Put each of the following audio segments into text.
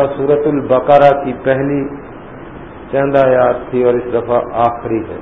دفعہ سورت البقرہ کی پہلی چند آیات تھی اور اس دفعہ آخری ہے۔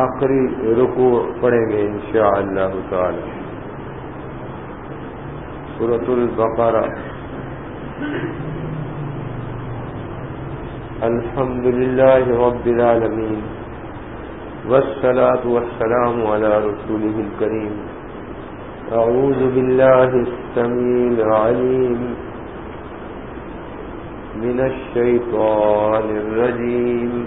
آخری رکو پڑھیں گے انشاءاللہ تعالی. سورت البقرہ. الحمد للہ رب العالمین. والصلاة والسلام على رسوله الكريم أعوذ بالله السميع العليم من الشيطان الرجيم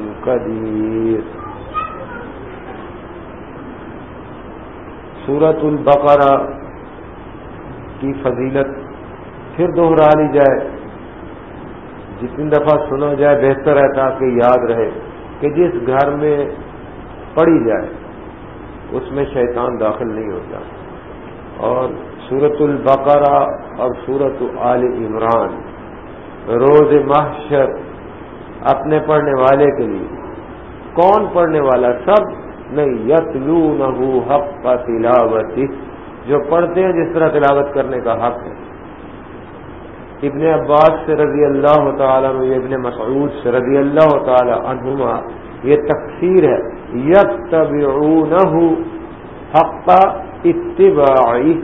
قدیر۔ سورت البقرہ کی فضیلت پھر دوہرا لی جائے۔ جتنی دفعہ سنا جائے، بہتر ہے تاکہ یاد رہے کہ جس گھر میں پڑھی جائے، اس میں شیطان داخل نہیں ہوتا۔ اور سورت البقرہ اور سورت آل عمران، روز محشر اپنے پڑھنے والے کے لیے۔ کون پڑھنے والا؟ سب۔ نہیں یتلو نہ حق کا تلاوت جو پڑھتے ہیں، جس طرح تلاوت کرنے کا حق ہے۔ ابن عباس سے رضی اللہ تعالیٰ ابن مسعود سے رضی اللہ تعالی عنہما، یہ تقسیر ہے۔ یت حق کا اتباعی۔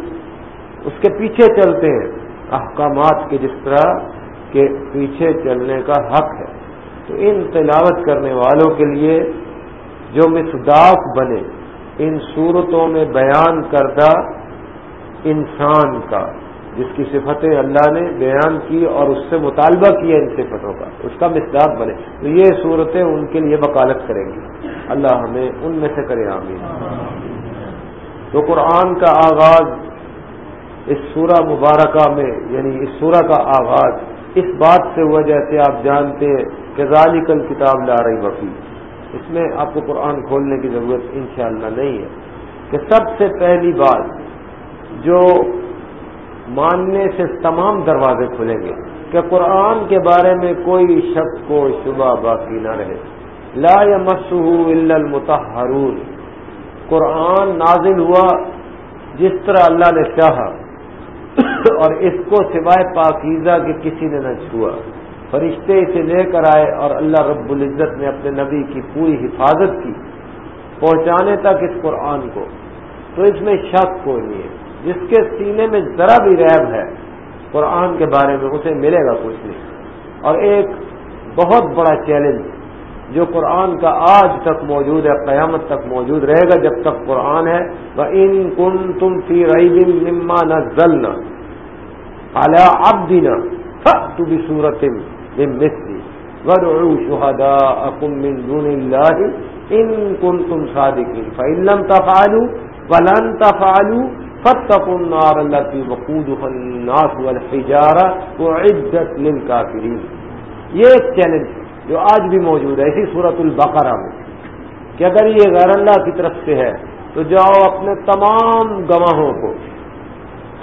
اس کے پیچھے چلتے ہیں۔ احکامات کے جس طرح کے پیچھے چلنے کا حق ہے۔ تو ان تلاوت کرنے والوں کے لیے جو مصداق بنے، ان صورتوں میں بیان کردہ انسان کا، جس کی صفتیں اللہ نے بیان کی اور اس سے مطالبہ کیا ان صفتوں کا، اس کا مصداق بنے۔ تو یہ صورتیں ان کے لیے وکالت کریں گی۔ اللہ ہمیں ان میں سے کرے، آمین۔ تو قرآن کا آغاز اس سورہ مبارکہ میں یعنی اس سورہ کا آغاز اس بات سے ہوا جیسے آپ جانتے ہیں کہ ذالی کل کتاب لا رہی وفی اس میں آپ کو قرآن کھولنے کی ضرورت انشاءاللہ نہیں ہے۔ کہ سب سے پہلی بات جو ماننے سے تمام دروازے کھلیں گے کہ قرآن کے بارے میں کوئی شک کو شبہ باقی نہ رہے۔ لا مسح المتحرون قرآن نازل ہوا جس طرح اللہ نے چاہا۔ اور اس کو سوائے پاکیزہ کے کسی نے نہ چھوا۔ فرشتے اسے لے کر آئے اور اللہ رب العزت نے اپنے نبی کی پوری حفاظت کی، پہنچانے تک اس قرآن کو۔ تو اس میں شک کوئی نہیں ہے۔ جس کے سینے میں ذرا بھی ریب ہے، قرآن کے بارے میں اسے ملے گا کچھ نہیں۔ اور ایک بہت بڑا چیلنج جو قرآن کا آج تک موجود ہے، قیامت تک موجود رہے گا جب تک قرآن ہے۔ وہ ان کن تم فی رئی دن نما نہ زل نہ اعلیٰ اب دینا تو بھی صورت مصری ودعو شهداءكم من دون الله ان كنتم صادقين۔ فإن لم تفعلوا ولن تفعلوا فاتقوا النار التي وقودها الناس والحجارة وعدت للكافرين۔ یہ ایک چیلنج ہے جو آج بھی موجود ہے، اسی صورت البقرہ میں۔ کہ اگر یہ غیر اللہ کی طرف سے ہے، تو جاؤ اپنے تمام گواہوں کو،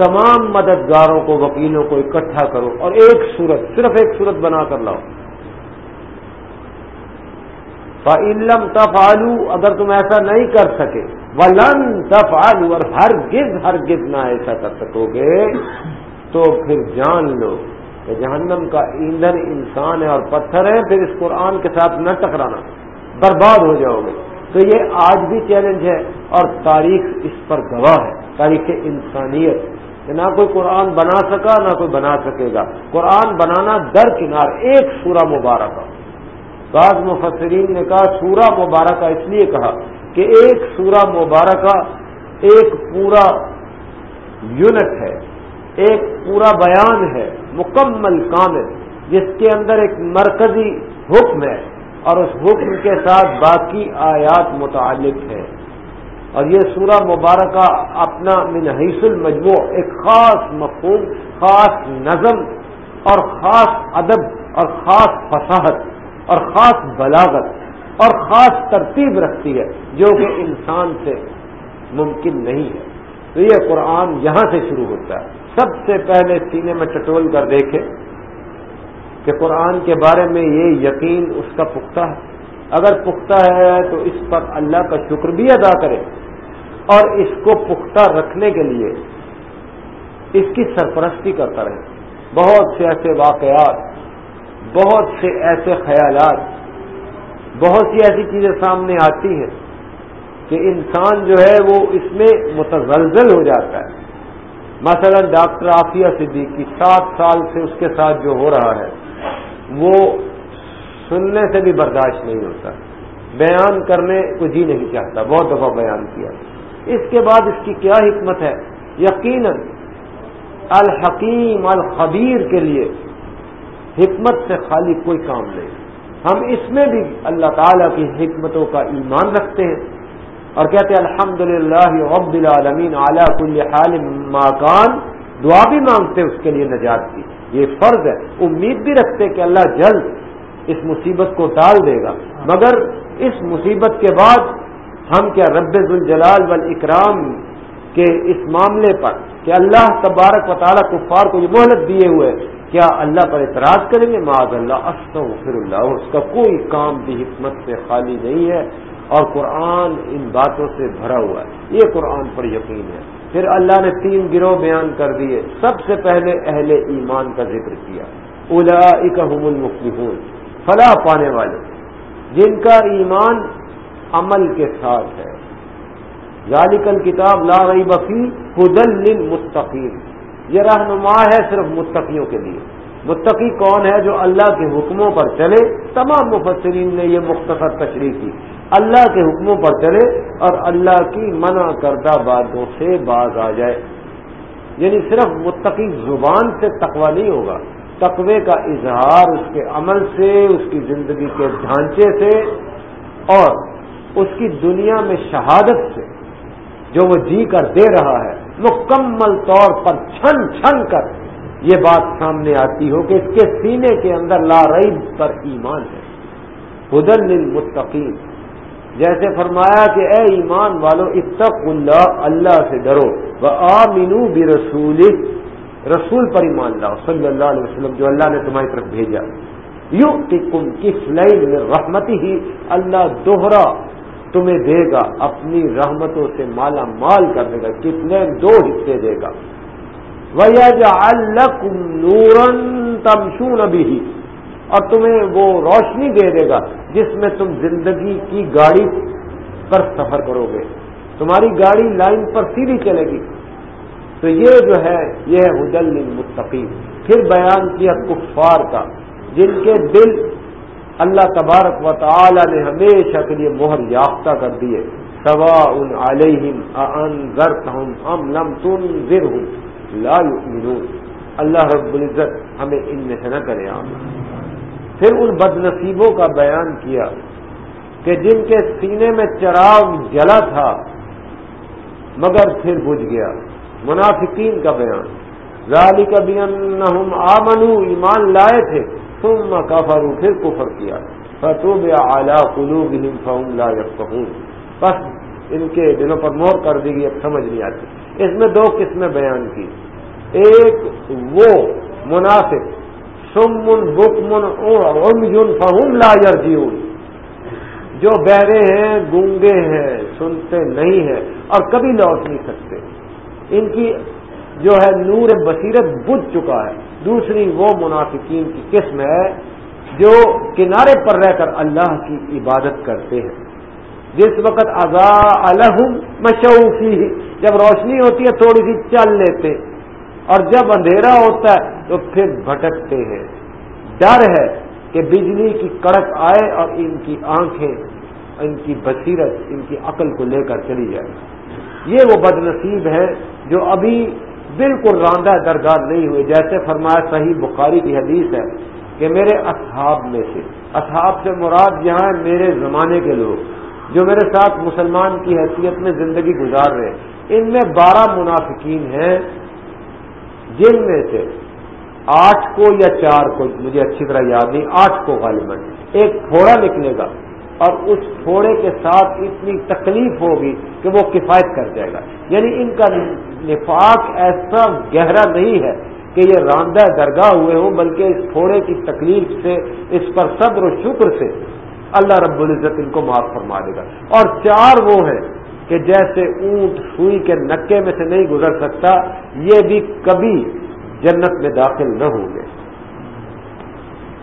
تمام مددگاروں کو، وکیلوں کو اکٹھا کرو اور ایک صورت صرف ایک صورت بنا کر لاؤ۔ فعلم تفالو اگر تم ایسا نہیں کر سکے، ولن تفالو اور ہر گز ہر گز نہ ایسا کر سکو گے، تو پھر جان لو کہ جہنم کا ایندھن انسان ہے اور پتھر ہے، پھر اس قرآن کے ساتھ نہ ٹکرانا، برباد ہو جاؤ گے۔ تو یہ آج بھی چیلنج ہے اور تاریخ اس پر گواہ ہے، تاریخ انسانیت۔ کہ نہ کوئی قرآن بنا سکا، نہ کوئی بنا سکے گا۔ قرآن بنانا در کنار، ایک سورہ مبارکہ۔ بعض مفسرین نے کہا، سورہ مبارکہ اس لیے کہا کہ ایک سورہ مبارکہ ایک پورا یونٹ ہے۔ ایک پورا بیان ہے، مکمل کامل، جس کے اندر ایک مرکزی حکم ہے اور اس حکم کے ساتھ باقی آیات متعلق ہے اور یہ سورہ مبارکہ اپنا من حیث المجموع، ایک خاص مفہوم، خاص نظم اور خاص ادب اور خاص فصاحت اور خاص بلاغت اور خاص ترتیب رکھتی ہے، جو کہ انسان سے ممکن نہیں ہے۔ تو یہ قرآن یہاں سے شروع ہوتا ہے۔ سب سے پہلے سینے میں ٹٹول کر دیکھے کہ قرآن کے بارے میں یہ یقین اس کا پختہ ہے۔ اگر پختہ ہے تو اس پر اللہ کا شکر بھی ادا کرے۔ اور اس کو پختہ رکھنے کے لیے اس کی سرپرستی کرتا رہے۔ بہت سے ایسے واقعات، بہت سے ایسے خیالات، بہت سی ایسی چیزیں سامنے آتی ہیں کہ انسان جو ہے وہ اس میں متزلزل ہو جاتا ہے۔ مثلا ڈاکٹر عافیہ صدیقی سات سال سے اس کے ساتھ جو ہو رہا ہے، وہ سننے سے بھی برداشت نہیں ہوتا۔ بیان کرنے کو جی نہیں چاہتا، بہت دفعہ بیان کیا۔ اس کے بعد اس کی کیا حکمت ہے؟ یقیناً الحکیم الخبیر کے لیے حکمت سے خالی کوئی کام نہیں۔ ہم اس میں بھی اللہ تعالی کی حکمتوں کا ایمان رکھتے ہیں۔ اور کہتے الحمد للہ رب العالمین اعلیٰ کل حال ماکان دعا بھی مانگتے اس کے لیے نجات کی یہ فرض ہے۔ امید بھی رکھتے کہ اللہ جلد اس مصیبت کو ڈال دے گا۔ مگر اس مصیبت کے بعد ہم کیا رب الجلال والاکرام کے اس معاملے پر کہ اللہ تبارک و تعالیٰ کفار کو یہ مہلت دیے ہوئے کیا اللہ پر اعتراض کریں گے؟ معاذ اللہ، استغفر اللہ، اس کا کوئی کام بھی حکمت سے خالی نہیں ہے۔ اور قرآن ان باتوں سے بھرا ہوا ہے۔ یہ قرآن پر یقین ہے۔ پھر اللہ نے تین گروہ بیان کر دیے۔ سب سے پہلے اہل ایمان کا ذکر کیا۔ الا اکم المفلحون۔ فلاح پانے والے۔ جن کا ایمان عمل کے ساتھ ہے۔ ذالکل کتاب لا رئی بفی حدل للمتقین۔ یہ رہنما ہے صرف متقیوں کے لیے۔ متقی کون ہے جو اللہ کے حکموں پر چلے؟ تمام مفسرین نے یہ مختصر تشریح کی۔ اللہ کے حکموں پر چلے اور اللہ کی منع کردہ باتوں سے باز آ جائے۔ یعنی صرف متقی زبان سے تقوی نہیں ہوگا، تقوی کا اظہار اس کے عمل سے، اس کی زندگی کے ڈھانچے سے اور اس کی دنیا میں شہادت سے، جو وہ جی کر دے رہا ہے۔ مکمل طور پر چھن چھن کر یہ بات سامنے آتی ہو کہ اس کے سینے کے اندر لا رئی پر ایمان ہے۔ ہدن للمتقین۔ جیسے فرمایا کہ اے ایمان والو اتق اللہ اللہ سے ڈرو وہ آمینو بھی رسول رسول پر ایمان لاؤ، صلی اللہ علیہ وسلم، جو اللہ نے تمہاری طرف بھیجا۔ یو کم کس لئی رحمتی ہی اللہ دوہرا تمہیں دے گا، اپنی رحمتوں سے مالا مال کر دے گا، کتنے دو حصے دے گا۔ نورن تمشون ابھی اور تمہیں وہ روشنی دے دے گا جس میں تم زندگی کی گاڑی پر سفر کرو گے۔ تمہاری گاڑی لائن پر سیدھی چلے گی۔ تو یہ جو ہے، یہ ہے حدل مستقیم پھر بیان کیا کفار کا، جن کے دل اللہ تبارک و تعالی نے ہمیشہ کے لیے مہر یافتہ کر دیے۔ سوا ان علیہم ام لم تنذر ہوں لا یؤمنون۔ اللہ رب العزت ہمیں ان میں سے نہ کرے عام پھر ان بد نصیبوں کا بیان کیا کہ جن کے سینے میں چراغ جلا تھا، مگر پھر بجھ گیا۔ منافقین کا بیان۔ ذالک بینہم آمنو، ایمان لائے تھے، ثم کفروا، پھر کفر کیا۔ فتوب اعلی قلوبہم فهم لا يفقهون۔ بس ان کے دلوں پر مہر کر دی گئی، اب سمجھ نہیں آتی۔ اس میں دو قسمیں بیان کی۔ ایک وہ منافق سمن بکمن عمجن فهم لا يرجعون جو بہرے ہیں، گونگے ہیں، سنتے نہیں ہیں اور کبھی لوٹ نہیں سکتے۔ ان کی جو ہے نور بصیرت بجھ چکا ہے۔ دوسری وہ منافقین کی قسم ہے جو کنارے پر رہ کر اللہ کی عبادت کرتے ہیں۔ جس وقت ازا الحم مشوفی جب روشنی ہوتی ہے، تھوڑی سی چل لیتے۔ اور جب اندھیرا ہوتا ہے تو پھر بھٹکتے ہیں۔ ڈر ہے کہ بجلی کی کڑک آئے اور ان کی آنکھیں، ان کی بصیرت، ان کی عقل کو لے کر چلی جائے۔ یہ وہ بد نصیب ہے جو ابھی بالکل راندہ درگاہ نہیں ہوئے۔ جیسے فرمایا صحیح بخاری کی حدیث ہے کہ میرے اصحاب میں سے، اصحاب سے مراد یہاں میرے زمانے کے لوگ، جو میرے ساتھ مسلمان کی حیثیت میں زندگی گزار رہے ان میں بارہ منافقین ہیں، جن میں سے آٹھ کو یا چار کو، مجھے اچھی طرح یاد نہیں، آٹھ کو غالباً۔ ایک تھوڑا نکلے گا اور اس تھوڑے کے ساتھ اتنی تکلیف ہوگی کہ وہ کفایت کر جائے گا۔ یعنی ان کا نفاق ایسا گہرا نہیں ہے کہ یہ راندہ درگاہ ہوئے ہوں، بلکہ اس تھوڑے کی تکلیف سے، اس پر صبر و شکر سے اللہ رب العزت ان کو معاف فرما دے گا۔ اور چار وہ ہیں کہ جیسے اونٹ سوئی کے نکے میں سے نہیں گزر سکتا، یہ بھی کبھی جنت میں داخل نہ ہوں گے۔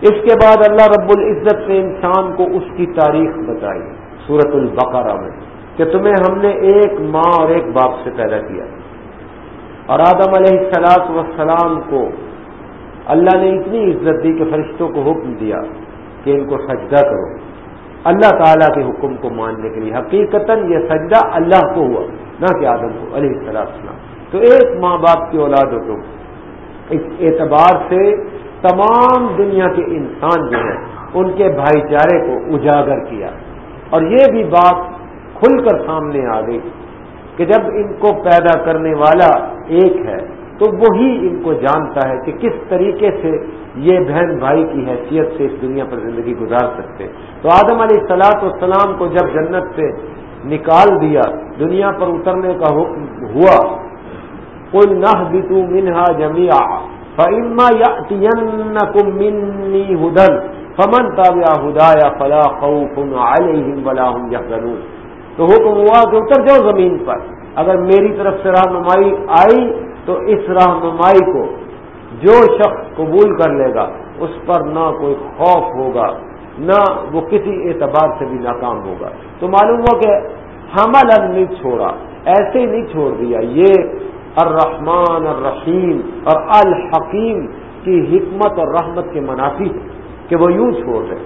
اس کے بعد اللہ رب العزت نے انسان کو اس کی تاریخ بتائی سورت البقرہ میں، کہ تمہیں ہم نے ایک ماں اور ایک باپ سے پیدا کیا۔ اور آدم علیہ السلاط وسلام کو اللہ نے اتنی عزت دی کہ فرشتوں کو حکم دیا کہ ان کو سجدہ کرو۔ اللہ تعالیٰ کے حکم کو ماننے کے لیے حقیقت یہ سجدہ اللہ کو ہوا، نہ کہ آدم کو علیہ السلام تو ایک ماں باپ کی اولاد ہو تم۔ اس اعتبار سے تمام دنیا کے انسان جو ہیں، ان کے بھائی چارے کو اجاگر کیا۔ اور یہ بھی بات کھل کر سامنے آ گئی کہ جب ان کو پیدا کرنے والا ایک ہے، تو وہی ان کو جانتا ہے کہ کس طریقے سے یہ بہن بھائی کی حیثیت سے اس دنیا پر زندگی گزار سکتے۔ تو آدم علیہ سلاط والسلام کو جب جنت سے نکال دیا، دنیا پر اترنے کا حکم ہوا کل نہ بتو منہا جمیا فعما یا منی ہدن فمن تابیا ہدایا فلا خوف علیہم ولا هم يحزنون۔ تو حکم ہوا کہ اتر جاؤ زمین پر۔ اگر میری طرف سے رہنمائی آئی، تو اس رہنمائی کو جو شخص قبول کر لے گا، اس پر نہ کوئی خوف ہوگا، نہ وہ کسی اعتبار سے بھی ناکام ہوگا۔ تو معلوم ہوا کہ حمل نہیں چھوڑا، ایسے ہی نہیں چھوڑ دیا، یہ الرحمن الرحیم اور الحکیم کی حکمت اور رحمت کے منافی ہے کہ وہ یوں چھوڑ رہے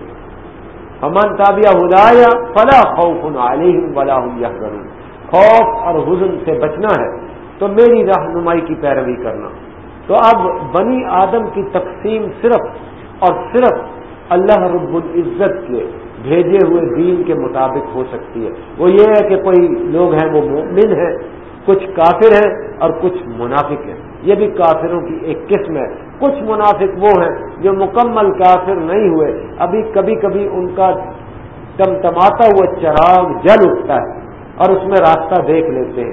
امن تابیہ ہدایا فلا خوف علیہم ولا هم يحزنون خوف اور حزن سے بچنا ہے تو میری رہنمائی کی پیروی کرنا۔ تو اب بنی آدم کی تقسیم صرف اور صرف اللہ رب العزت کے بھیجے ہوئے دین کے مطابق ہو سکتی ہے۔ وہ یہ ہے کہ کوئی لوگ ہیں وہ مومن ہیں، کچھ کافر ہیں اور کچھ منافق ہیں۔ یہ بھی کافروں کی ایک قسم ہے۔ کچھ منافق وہ ہیں جو مکمل کافر نہیں ہوئے۔ ابھی کبھی کبھی ان کا ٹمٹماتا ہوا چراغ جل اٹھتا ہے اور اس میں راستہ دیکھ لیتے ہیں۔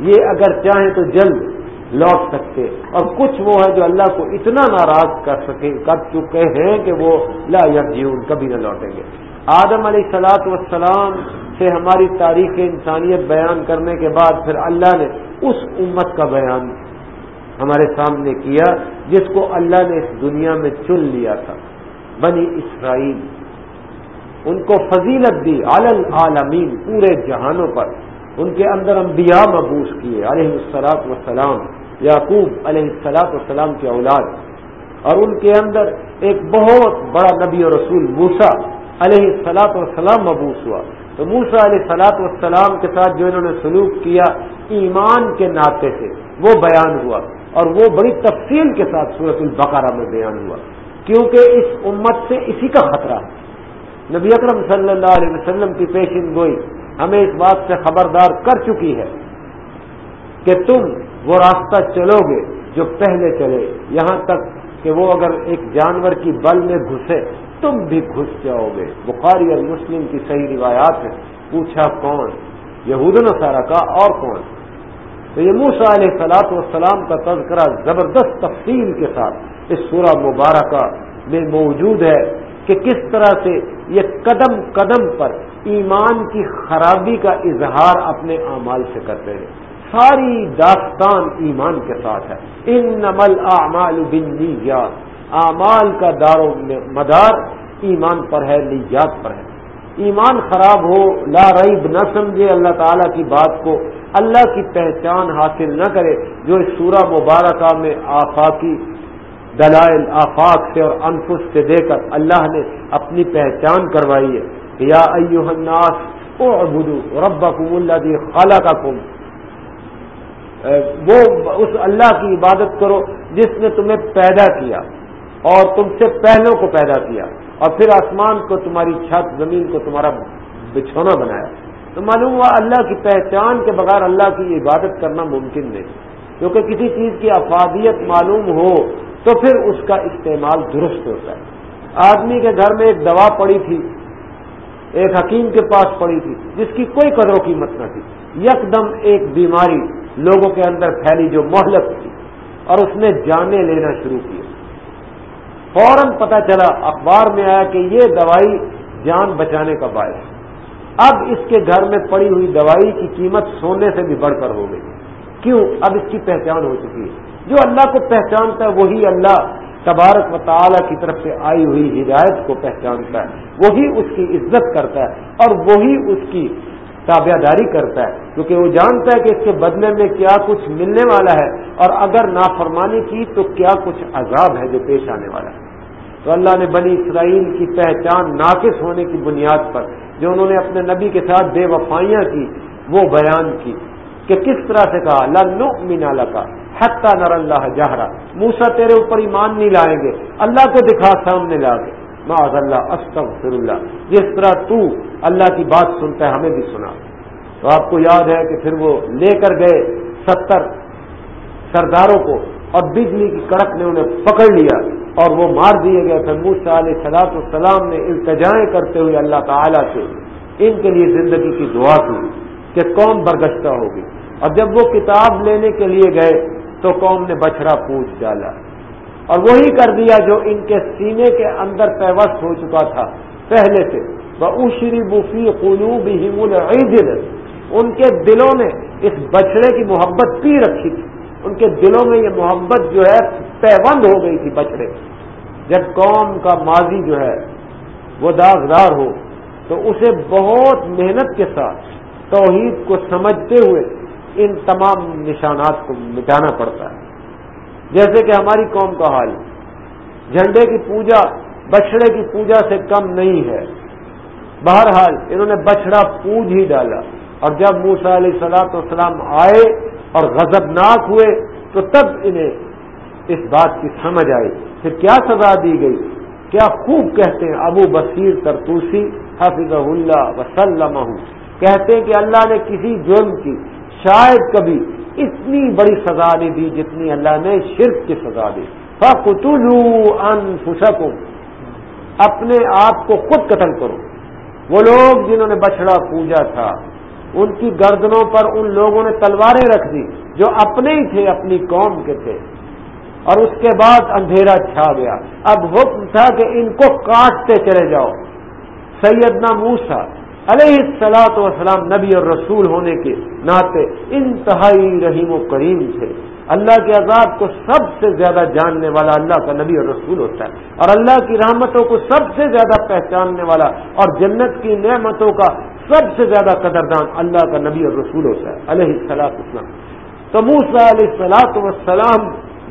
یہ اگر چاہیں تو جلد لوٹ سکتے اور کچھ وہ ہے جو اللہ کو اتنا ناراض کر سکے کر چکے ہیں کہ وہ لا یکجیون کبھی نہ لوٹیں گے۔ آدم علیہ سلاط وسلام سے ہماری تاریخ انسانیت بیان کرنے کے بعد پھر اللہ نے اس امت کا بیان ہمارے سامنے کیا جس کو اللہ نے اس دنیا میں چن لیا تھا، بنی اسرائیل۔ ان کو فضیلت دی عالم عالمین پورے جہانوں پر۔ ان کے اندر انبیاء مبوس کیے علیہ السلاط وسلام یعقوب علیہ السلاط والسلام کے اولاد۔ اور ان کے اندر ایک بہت بڑا نبی اور رسول موسا علیہ السلاط والسلام مبوس ہوا۔ تو موسا علیہ السلاط والسلام کے ساتھ جو انہوں نے سلوک کیا، ایمان کے ناطے سے وہ بیان ہوا اور وہ بڑی تفصیل کے ساتھ صورت البقرہ میں بیان ہوا۔ کیونکہ اس امت سے اسی کا خطرہ ہے۔ نبی اکرم صلی اللہ علیہ وسلم کی پیشن گوئی ہمیں اس بات سے خبردار کر چکی ہے کہ تم وہ راستہ چلو گے جو پہلے چلے، یہاں تک کہ وہ اگر ایک جانور کی بل میں گھسے تم بھی گھس جاؤ گے۔ بخاری اور مسلم کی صحیح روایات ہے پوچھا کون؟ یہود نصارہ کا اور کون؟ تو یہ موسا علیہ سلاط والسلام کا تذکرہ زبردست تفصیل کے ساتھ اس سورہ مبارکہ میں موجود ہے کہ کس طرح سے یہ قدم قدم پر ایمان کی خرابی کا اظہار اپنے اعمال سے کرتے ہیں۔ ساری داستان ایمان کے ساتھ ہے۔ ان نمل اعمال بن اعمال کا دار و مدار ایمان پر ہے، نیجات پر ہے۔ ایمان خراب ہو، لا ریب نہ سمجھے اللہ تعالیٰ کی بات کو۔ اللہ کی پہچان حاصل نہ کرے، جو اس سورہ مبارکہ میں آفاقی دلائل، آفاق سے اور انفس سے دے کر اللہ نے اپنی پہچان کروائی ہے۔ یا ایوہ الناس، اعبدو ربکم اللہ دی خلقکم۔ وہ اس اللہ کی عبادت کرو جس نے تمہیں پیدا کیا۔ اور تم سے پہلوں کو پیدا کیا اور پھر آسمان کو تمہاری چھت، زمین کو تمہارا بچھونا بنایا۔ تو معلوم ہوا اللہ کی پہچان کے بغیر اللہ کی عبادت کرنا ممکن نہیں۔ کیونکہ کسی چیز کی افادیت معلوم ہو تو پھر اس کا استعمال درست ہوتا ہے۔ آدمی کے گھر میں ایک دوا پڑی تھی، ایک حکیم کے پاس پڑی تھی، جس کی کوئی قدر و قیمت نہ تھی۔ یک دم ایک بیماری لوگوں کے اندر پھیلی جو مہلت تھی اور اس نے جانے لینا شروع کیا فوراً پتا چلا، اخبار میں آیا کہ یہ دوائی جان بچانے کا باعث اب اس کے گھر میں پڑی ہوئی دوائی کی قیمت سونے سے بھی بڑھ کر ہو گئی۔ کیوں؟ اب اس کی پہچان ہو چکی ہے۔ جو اللہ کو پہچانتا ہے، وہی اللہ تبارک و تعالی کی طرف سے آئی ہوئی ہدایت کو پہچانتا ہے۔ وہی اس کی عزت کرتا ہے اور وہی اس کی تابع داری کرتا ہے۔ کیونکہ وہ جانتا ہے کہ اس کے بدلے میں کیا کچھ ملنے والا ہے اور اگر نافرمانی کی تو کیا کچھ عذاب ہے جو پیش آنے والا ہے۔ تو اللہ نے بنی اسرائیل کی پہچان ناقص ہونے کی بنیاد پر جو انہوں نے اپنے نبی کے ساتھ بے وفائیاں کی، وہ بیان کی کہ کس طرح سے کہا لنو مینا کا حتہ نر اللہ جہرا موسا تیرے اوپر ایمان نہیں لائیں گے، اللہ کو دکھا سامنے لا کے۔ معذ اللہ استغفر اللہ جس طرح تو اللہ کی بات سنتا ہے، ہمیں بھی سنا۔ تو آپ کو یاد ہے کہ پھر وہ لے کر گئے ستر سرداروں کو اور بجلی کی کڑک نے انہیں پکڑ لیا۔ اور وہ مار دیے گئے پھر موسا علیہ سلاط السلام نے التجائیں کرتے ہوئے اللہ تعالی سے ان کے لیے زندگی کی دعا کی کہ قوم برگشتہ ہوگی۔ اور جب وہ کتاب لینے کے لیے گئے تو قوم نے بچڑا پوچھ ڈالا۔ اور وہی کر دیا جو ان کے سینے کے اندر پیوست ہو چکا تھا۔ پہلے سے وہ اشری بفی قلوب دل ان کے دلوں نے اس بچڑے کی محبت پی رکھی تھی۔ ان کے دلوں میں یہ محبت جو ہے پیوند ہو گئی تھی بچڑے۔ جب قوم کا ماضی جو ہے وہ داغدار ہو، تو اسے بہت محنت کے ساتھ توحید کو سمجھتے ہوئے ان تمام نشانات کو مٹانا پڑتا ہے۔ جیسے کہ ہماری قوم کا حال، جھنڈے کی پوجا بچڑے کی پوجا سے کم نہیں ہے۔ بہرحال انہوں نے بچڑا پوج ہی ڈالا۔ اور جب موسا علیہ سلاۃ والسلام آئے اور غضبناک ہوئے تو تب انہیں اس بات کی سمجھ آئی۔ پھر کیا سزا دی گئی؟ کیا خوب کہتے ہیں ابو بصیر ترتوسی حفظ اللہ وسلم کہتے ہیں کہ اللہ نے کسی جرم کی شاید کبھی اتنی بڑی سزا نہیں دی جتنی اللہ نے شرک کی سزا دی۔ فقتلوا انفسکم اپنے آپ کو خود قتل کرو۔ وہ لوگ جنہوں نے بچڑا پوجا تھا ان کی گردنوں پر ان لوگوں نے تلواریں رکھ دی جو اپنے ہی تھے، اپنی قوم کے تھے۔ اور اس کے بعد اندھیرا چھا گیا۔ اب حکم تھا کہ ان کو کاٹتے چلے جاؤ۔ سیدنا موسا علیہ السلاط وسلام نبی اور رسول ہونے کے ناطے انتہائی رحیم و کریم تھے۔ اللہ کے عذاب کو سب سے زیادہ جاننے والا اللہ کا نبی اور رسول ہوتا ہے۔ اور اللہ کی رحمتوں کو سب سے زیادہ پہچاننے والا اور جنت کی نعمتوں کا سب سے زیادہ قدردان اللہ کا نبی اور رسول ہوتا ہے، علیہ السلاط اسلام تو موسا علیہ السلاط وسلام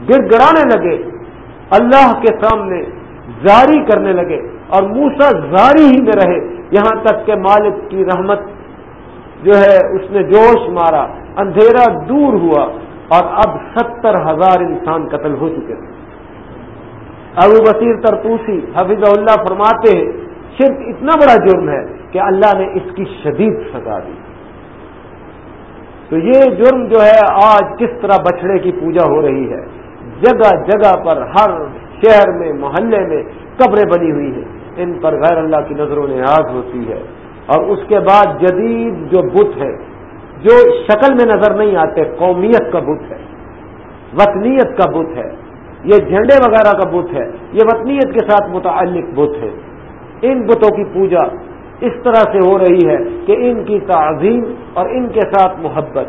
گر گرانے لگے، اللہ کے سامنے جاری کرنے لگے اور موسا زاری ہی میں رہے۔ یہاں تک کہ مالک کی رحمت جو ہے، اس نے جوش مارا، اندھیرا دور ہوا اور اب ستر ہزار انسان قتل ہو چکے۔ تھے ابو بصیر ترتوسی حفیظ اللہ فرماتے ہیں شرک اتنا بڑا جرم ہے کہ اللہ نے اس کی شدید سزا دی۔ تو یہ جرم جو ہے آج کس طرح بچڑے کی پوجا ہو رہی ہے، جگہ جگہ پر ہر شہر میں، محلے میں قبریں بنی ہوئی ہیں۔ ان پر غیر اللہ کی نظروں نیاز ہوتی ہے۔ اور اس کے بعد جدید جو بت ہے، جو شکل میں نظر نہیں آتے، قومیت کا بت ہے، وطنیت کا بت ہے، یہ جھنڈے وغیرہ کا بت ہے، یہ وطنیت کے ساتھ متعلق بت ہے۔ ان بتوں کی پوجا اس طرح سے ہو رہی ہے کہ ان کی تعظیم اور ان کے ساتھ محبت،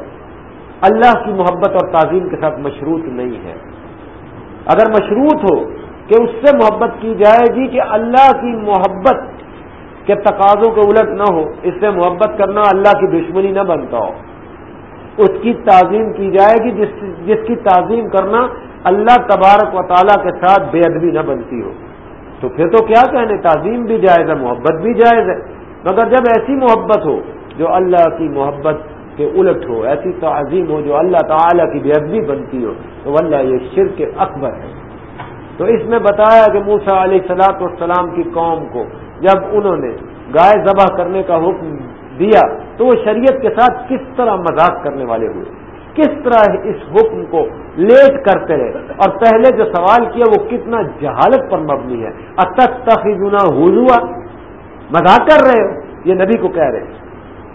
اللہ کی محبت اور تعظیم کے ساتھ مشروط نہیں ہے۔ اگر مشروط ہو کہ اس سے محبت کی جائے گی کہ اللہ کی محبت کے تقاضوں کے الٹ نہ ہو، اس سے محبت کرنا اللہ کی دشمنی نہ بنتا ہو۔ اس کی تعظیم کی جائے گی، جس جس کی تعظیم کرنا اللہ تبارک و تعالیٰ کے ساتھ بے ادبی نہ بنتی ہو۔ تو پھر تو کیا کہنے؟ تعظیم بھی جائز ہے، محبت بھی جائز ہے۔ مگر جب ایسی محبت ہو جو اللہ کی محبت کے الٹ ہو، ایسی تعظیم ہو جو اللہ تعالیٰ کی بے ادبی بنتی ہو، تو اللہ یہ شرک اکبر ہے۔ تو اس میں بتایا کہ موسا علیہ سلاط والسلام کی قوم کو جب انہوں نے گائے ذبح کرنے کا حکم دیا، تو وہ شریعت کے ساتھ کس طرح مذاق کرنے والے ہوئے؟ کس طرح اس حکم کو لیٹ کرتے رہے اور پہلے جو سوال کیا، وہ کتنا جہالت پر مبنی ہے؟ اتک تخینا ہوا مذاق کر رہے ہو؟ یہ نبی کو کہہ رہے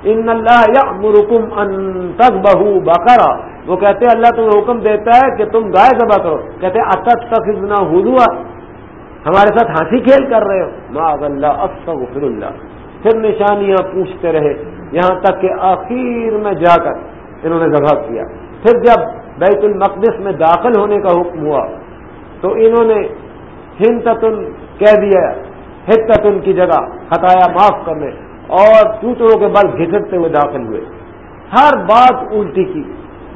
ان اللہ یا مرکم ان تک بہو بکرا وہ کہتے اللہ تمہیں حکم دیتا ہے کہ تم گائے ذبح کرو۔ کہتے اتک تخنا ہوا ہمارے ساتھ ہنسی کھیل کر رہے ہو؟ ما اللہ اصغفر اللہ۔ پھر نشانیاں پوچھتے رہے، یہاں تک کہ آخر میں جا کر انہوں نے ذبح کیا۔ پھر جب بیت المقدس میں داخل ہونے کا حکم ہوا، تو انہوں نے ہند کہہ دیا ہتن کی جگہ خطایا معاف کرنے اور چوتڑوں کے بل گھسٹتے ہوئے داخل ہوئے۔ ہر بات الٹی کی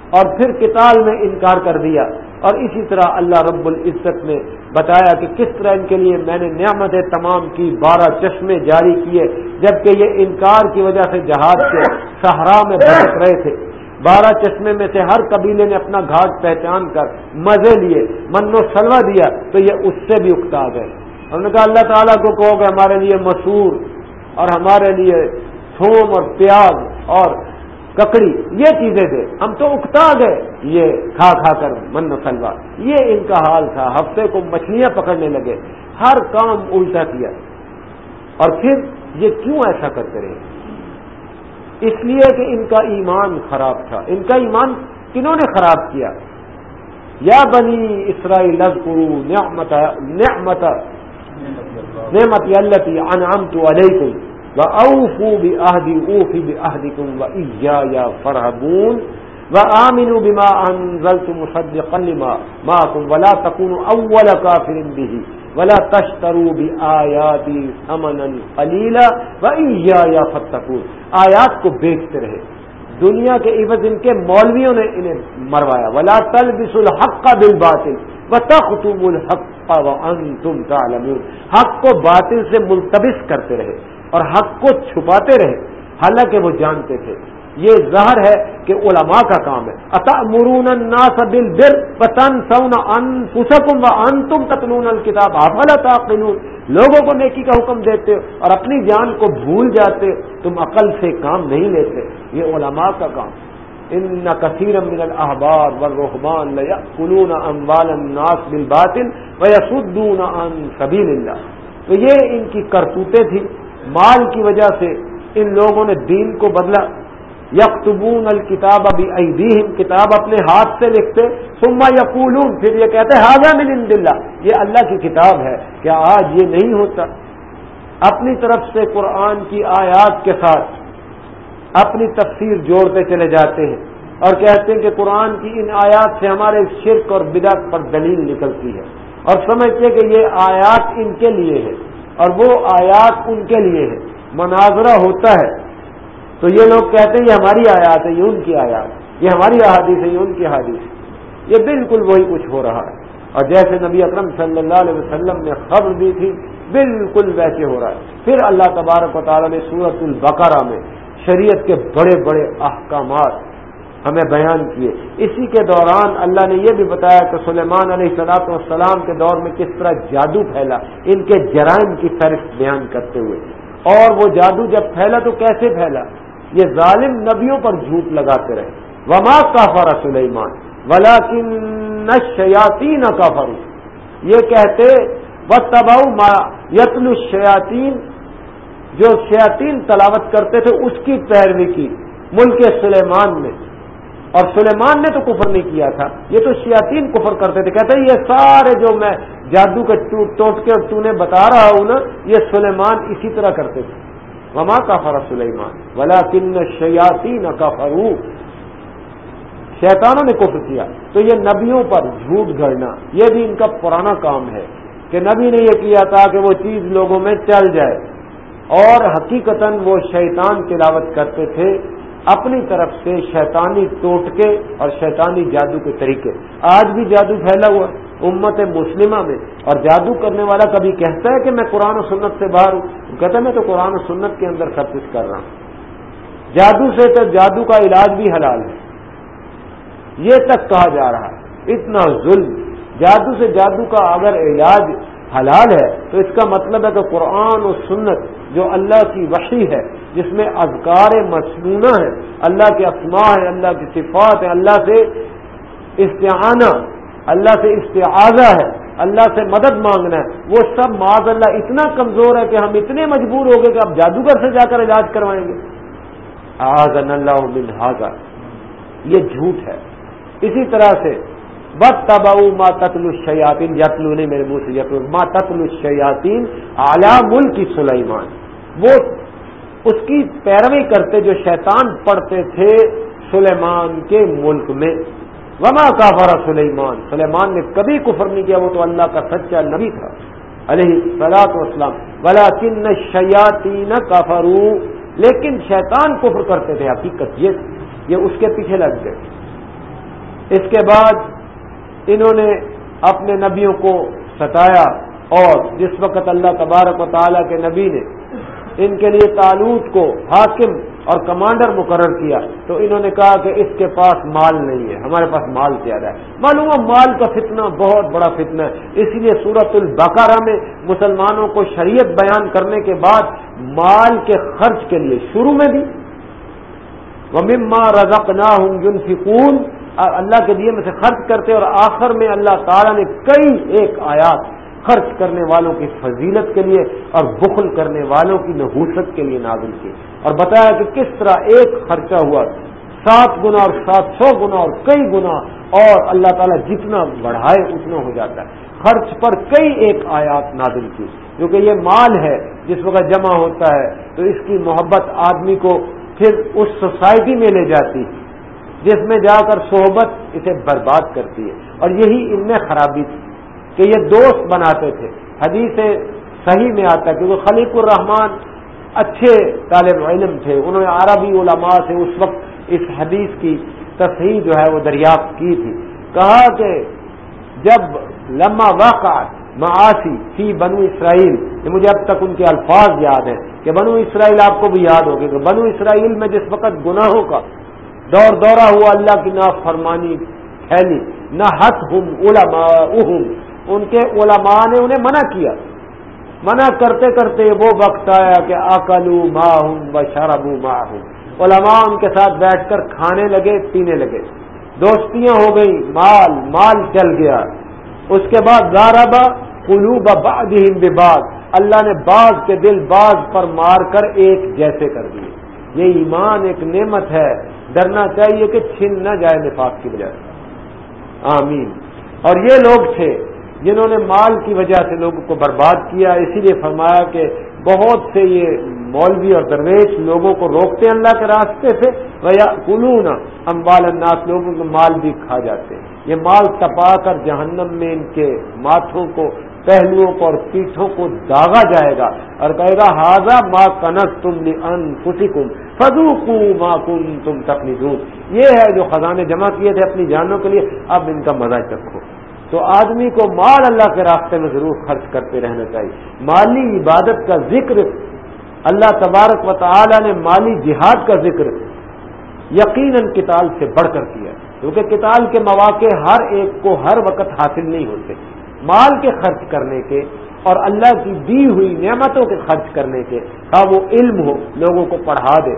اور پھر کتاب میں انکار کر دیا۔ اور اسی طرح اللہ رب العزت نے بتایا کہ کس طرح ان کے لیے میں نے نعمتیں تمام کی، بارہ چشمے جاری کیے، جبکہ یہ انکار کی وجہ سے جہاز کے صحرا میں بھٹک رہے تھے۔ بارہ چشمے میں سے ہر قبیلے نے اپنا گھاٹ پہچان کر مزے لیے، من و سلوا دیا، تو یہ اس سے بھی اکتا گئے۔ انہوں نے کہا اللہ تعالیٰ کو کہو کہ ہمارے لیے مسور اور ہمارے لیے تھوم اور پیاز اور ککڑی، یہ چیزیں تھے ہم تو اکتا گئے۔ یہ کھا کھا کر من و سلوا یہ ان کا حال تھا۔ ہفتے کو مچھلیاں پکڑنے لگے۔ ہر کام الٹا کیا۔ اور پھر یہ کیوں ایسا کرتے رہے؟ اس لیے کہ ان کا ایمان خراب تھا۔ ان کا ایمان کنہوں نے خراب کیا؟ یا بنی اسرائیل نعمت نعمت نعمت اللہ انعمت علیکم اوفو بھی اہدی اوفی بھی اہدی کم و بما انزلت مصدقا لما ما کم ولا تکون اول کافر به۔ ولا تشترو بھی آیاتی ثمنا قلیلا و یا فتقون آیات کو بیچتے رہے۔ دنیا کے عوض ان کے مولویوں نے انہیں مروایا۔ ولا تلبس الحق کا بالباطل وتختم الحق وانتم تعلمون۔ حق کو باطل سے ملتبس کرتے رہے اور حق کو چھپاتے رہے۔ حالانکہ وہ جانتے تھے۔ یہ ظاہر ہے کہ علماء کا کام ہے۔ اتا مرون بل بر پتن سون ان پسکم و ان تم تتنون الکتاب افلا تعقلون۔ لوگوں کو نیکی کا حکم دیتے ہو اور اپنی جان کو بھول جاتے ہو تم عقل سے کام نہیں لیتے۔ یہ علماء کا کام۔ ان کثیر من الاحبار والرحمان لیأکلون اموال الناس بالباطل ویسدون عن سبیل اللہ تو یہ ان کی کرتوتیں تھیں۔ مال کی وجہ سے ان لوگوں نے دین کو بدلا۔ یکتبون الکتاب ابھی ایدیہم کتاب اپنے ہاتھ سے لکھتے سما یقولون، پھر یہ کہتے حاضہ من عند اللہ. یہ اللہ کی کتاب ہے کیا آج یہ نہیں ہوتا۔ اپنی طرف سے قرآن کی آیات کے ساتھ اپنی تفسیر جوڑتے چلے جاتے ہیں اور کہتے ہیں کہ قرآن کی ان آیات سے ہمارے شرک اور بدعت پر دلیل نکلتی ہے اور سمجھتے کہ یہ آیات ان کے لیے ہے اور وہ آیات ان کے لیے ہے مناظرہ ہوتا ہے۔ تو یہ لوگ کہتے ہیں یہ ہماری آیات ہے، یہ ان کی آیات۔ یہ ہماری احادیث ہے، یہ ان کی حادث ہے یہ بالکل وہی کچھ ہو رہا ہے۔ اور جیسے نبی اکرم صلی اللہ علیہ وسلم نے خبر دی تھی، بالکل ویسے ہو رہا ہے۔ پھر اللہ تبارک و تعالیٰ نے سورت البقرہ میں شریعت کے بڑے بڑے احکامات ہمیں بیان کیے۔ اسی کے دوران اللہ نے یہ بھی بتایا کہ سلیمان علیہ صلاحت والسلام کے دور میں کس طرح جادو پھیلا، ان کے جرائم کی فہرست بیان کرتے ہوئے۔ اور وہ جادو جب پھیلا تو کیسے پھیلا؟ یہ ظالم نبیوں پر جھوٹ لگاتے رہے۔ وما کافر سلیمان ولا کن شیاتی نہ کافر یہ کہتے و تباؤ یتن الشیاطین جو شیاطین تلاوت کرتے تھے، اس کی پیروی کی ملک سلیمان میں اور سلیمان نے تو کفر نہیں کیا تھا، یہ تو شیاطین کفر کرتے تھے۔ کہتے ہیں، یہ سارے جو میں جادو کے ٹوٹ کے تو نے بتا رہا ہوں نا، یہ سلیمان اسی طرح کرتے تھے۔ وما کا فرق سلیمان ولا کن شیاتی نہ فرو شیطانوں نے کفر کیا. تو یہ نبیوں پر جھوٹ گھڑنا، یہ بھی ان کا پرانا کام ہے کہ نبی نے یہ کیا تھا کہ وہ چیز لوگوں میں چل جائے اور حقیقتاً وہ شیطان تلاوت کرتے تھے اپنی طرف سے شیطانی ٹوٹ کے اور شیطانی جادو کے طریقے۔ آج بھی جادو پھیلا ہوا امت مسلمہ میں۔ اور جادو کرنے والا کبھی کہتا ہے کہ میں قرآن و سنت سے باہر ہوں۔ کہتا ہے میں تو قرآن و سنت کے اندر سب کچھ کر رہا ہوں۔ جادو سے تو جادو کا علاج بھی حلال ہے۔ یہ تک کہا جا رہا ہے۔ اتنا ظلم۔ جادو سے جادو کا اگر علاج حلال ہے تو اس کا مطلب ہے کہ قرآن و سنت جو اللہ کی وحی ہے جس میں اذکار مصنوعہ ہے۔ اللہ کے اسماء ہے اللہ کی صفات ہے اللہ سے استعانہ، اللہ سے استعاذہ ہے، اللہ سے مدد مانگنا ہے۔ وہ سب معذ اللہ اتنا کمزور ہے کہ ہم اتنے مجبور ہو گئے کہ اب جادوگر سے جا کر علاج کروائیں گے۔ آزن اللہ من حاضر یہ جھوٹ ہے۔ اسی طرح سے بد تباؤ ما تتل الشیاطین یتلو نے میرے منہ سے یتلو ما تتل الشیاطین اعلی ملک سلیمان وہ اس کی پیروی کرتے جو شیطان پڑھتے تھے سلیمان کے ملک میں۔ وما کافر سلیمان۔ سلیمان نے کبھی کفر نہیں کیا، وہ تو اللہ کا سچا نبی تھا۔ علیہ سلاط وسلام بلا کن شیاتین کافرو لیکن شیطان کفر کرتے تھے، حقیقت یہ یہ اس کے پیچھے لگ گئے۔ اس کے بعد انہوں نے اپنے نبیوں کو ستایا اور جس وقت اللہ تبارک و تعالیٰ کے نبی نے ان کے لیے تالوت کو حاکم اور کمانڈر مقرر کیا تو انہوں نے کہا کہ اس کے پاس مال نہیں ہے، ہمارے پاس مال زیادہ ہے۔ معلوم مال کا فتنہ بہت بڑا فتنہ ہے۔ اسی لیے سورت البقرہ میں مسلمانوں کو شریعت بیان کرنے کے بعد مال کے خرچ کے لیے شروع میں بھی وہ مما رزق نہ ہوں فکون اللہ کے دیے میں سے خرچ کرتے اور آخر میں اللہ تعالیٰ نے کئی ایک آیات خرچ کرنے والوں کی فضیلت کے لیے اور بخل کرنے والوں کی نحوست کے لیے نازل کی اور بتایا کہ کس طرح ایک خرچہ ہوا، سات گنا اور سات سو گنا اور کئی گنا، اور اللہ تعالیٰ جتنا بڑھائے اتنا ہو جاتا ہے۔ خرچ پر کئی ایک آیات نازل کی، کیونکہ یہ مال ہے، جس وقت جمع ہوتا ہے تو اس کی محبت آدمی کو پھر اس سوسائٹی میں لے جاتی ہے جس میں جا کر صحبت اسے برباد کرتی ہے۔ اور یہی ان میں خرابی تھی۔ کہ یہ دوست بناتے تھے۔ حدیث صحیح میں آتا کیونکہ خلیق الرحمان اچھے طالب علم تھے، انہوں نے عربی علماء سے اس وقت اس حدیث کی تصحیح جو ہے وہ دریافت کی تھی۔ کہا کہ جب لمحہ واقع معاشی فی بنو اسرائیل کہ مجھے اب تک ان کے الفاظ یاد ہیں کہ بنو اسرائیل آپ کو بھی یاد ہوگی کہ بنو اسرائیل میں جس وقت گناہوں کا دور دورہ ہوا، اللہ کی نا فرمانی پھیلی۔ نہ حق ہوں علما ان کے علماء نے انہیں منع کیا۔ منع کرتے کرتے وہ وقت آیا کہ آکلو ماں ہوں و ماں ہوں علماء ان کے ساتھ بیٹھ کر کھانے لگے، پینے لگے۔ دوستیاں ہو گئی مال مال چل گیا۔ اس کے بعد زاربا قلوب بعضهم ببعض۔ اللہ نے بعض کے دل بعض پر مار کر ایک جیسے کر دیے۔ یہ ایمان ایک نعمت ہے۔ ڈرنا چاہیے کہ چھن نہ جائے نفاق کی وجہ آمین۔ اور یہ لوگ تھے۔ جنہوں نے مال کی وجہ سے لوگوں کو برباد کیا، اسی لیے فرمایا کہ بہت سے یہ مولوی اور درویش لوگوں کو روکتے ہیں اللہ کے راستے سے یا کلون امبال الناس، لوگوں کے مال بھی کھا جاتے ہیں۔ یہ مال تپا کر جہنم میں ان کے ماتھوں کو، پہلوؤں کو اور پیٹھوں کو داغا جائے گا۔ اور کہے گا ہاضا ماں کنک تم نے ان خوشی کم فدو کو ماں کم تم تک یہ ہے جو خزانے جمع کیے تھے اپنی جانوں کے لیے، اب ان کا مزہ چکھو۔ تو آدمی کو مال اللہ کے راستے میں ضرور خرچ کرتے رہنا چاہیے۔ مالی عبادت کا ذکر اللہ تبارک و تعالی نے مالی جہاد کا ذکر یقیناً کتاب سے بڑھ کر کیا۔ کیونکہ کتاب کے مواقع ہر ایک کو ہر وقت حاصل نہیں ہوتے۔ مال کے خرچ کرنے کے اور اللہ کی دی ہوئی نعمتوں کے خرچ کرنے کے خواہ وہ علم ہو، لوگوں کو پڑھا دے۔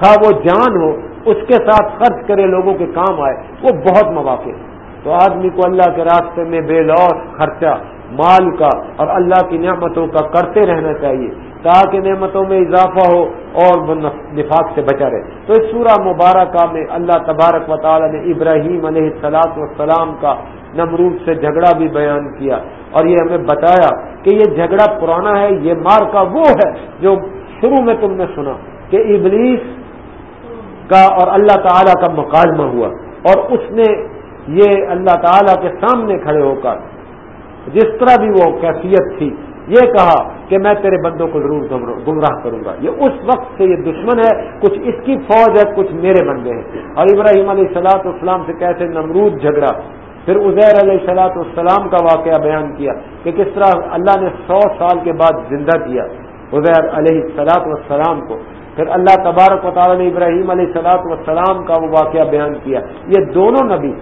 خواہ وہ جان ہو، اس کے ساتھ خرچ کرے لوگوں کے کام آئے۔ وہ بہت مواقع ہیں۔ تو آدمی کو اللہ کے راستے میں بے لوس خرچہ، مال کا اور اللہ کی نعمتوں کا کرتے رہنا چاہیے تاکہ نعمتوں میں اضافہ ہو اور نفاق سے بچا رہے۔ تو اس سورہ مبارکہ میں اللہ تبارک و تعالی نے ابراہیم علیہ السلاط والسلام کا نمرود سے جھگڑا بھی بیان کیا اور یہ ہمیں بتایا کہ یہ جھگڑا پرانا ہے، یہ مار کا وہ ہے جو شروع میں تم نے سنا کہ ابلیس کا اور اللہ تعالی کا مکالمہ ہوا اور اس نے یہ اللہ تعالی کے سامنے کھڑے ہو کر جس طرح بھی وہ کیفیت تھی، یہ کہا کہ میں تیرے بندوں کو ضرور گمراہ کروں گا۔ یہ اس وقت سے یہ دشمن ہے، کچھ اس کی فوج ہے، کچھ میرے بندے ہیں۔ اور ابراہیم علیہ السلاط اسلام سے کیسے نمرود جھگڑا۔ پھر ازیر علیہ السلاط السلام کا واقعہ بیان کیا کہ کس طرح اللہ نے سو سال کے بعد زندہ کیا ازیر علیہ السلاط والسلام کو۔ پھر اللہ تبارک و تعالیٰ نے ابراہیم علیہ السلاط والسلام کا وہ واقعہ بیان کیا۔ یہ دونوں نبی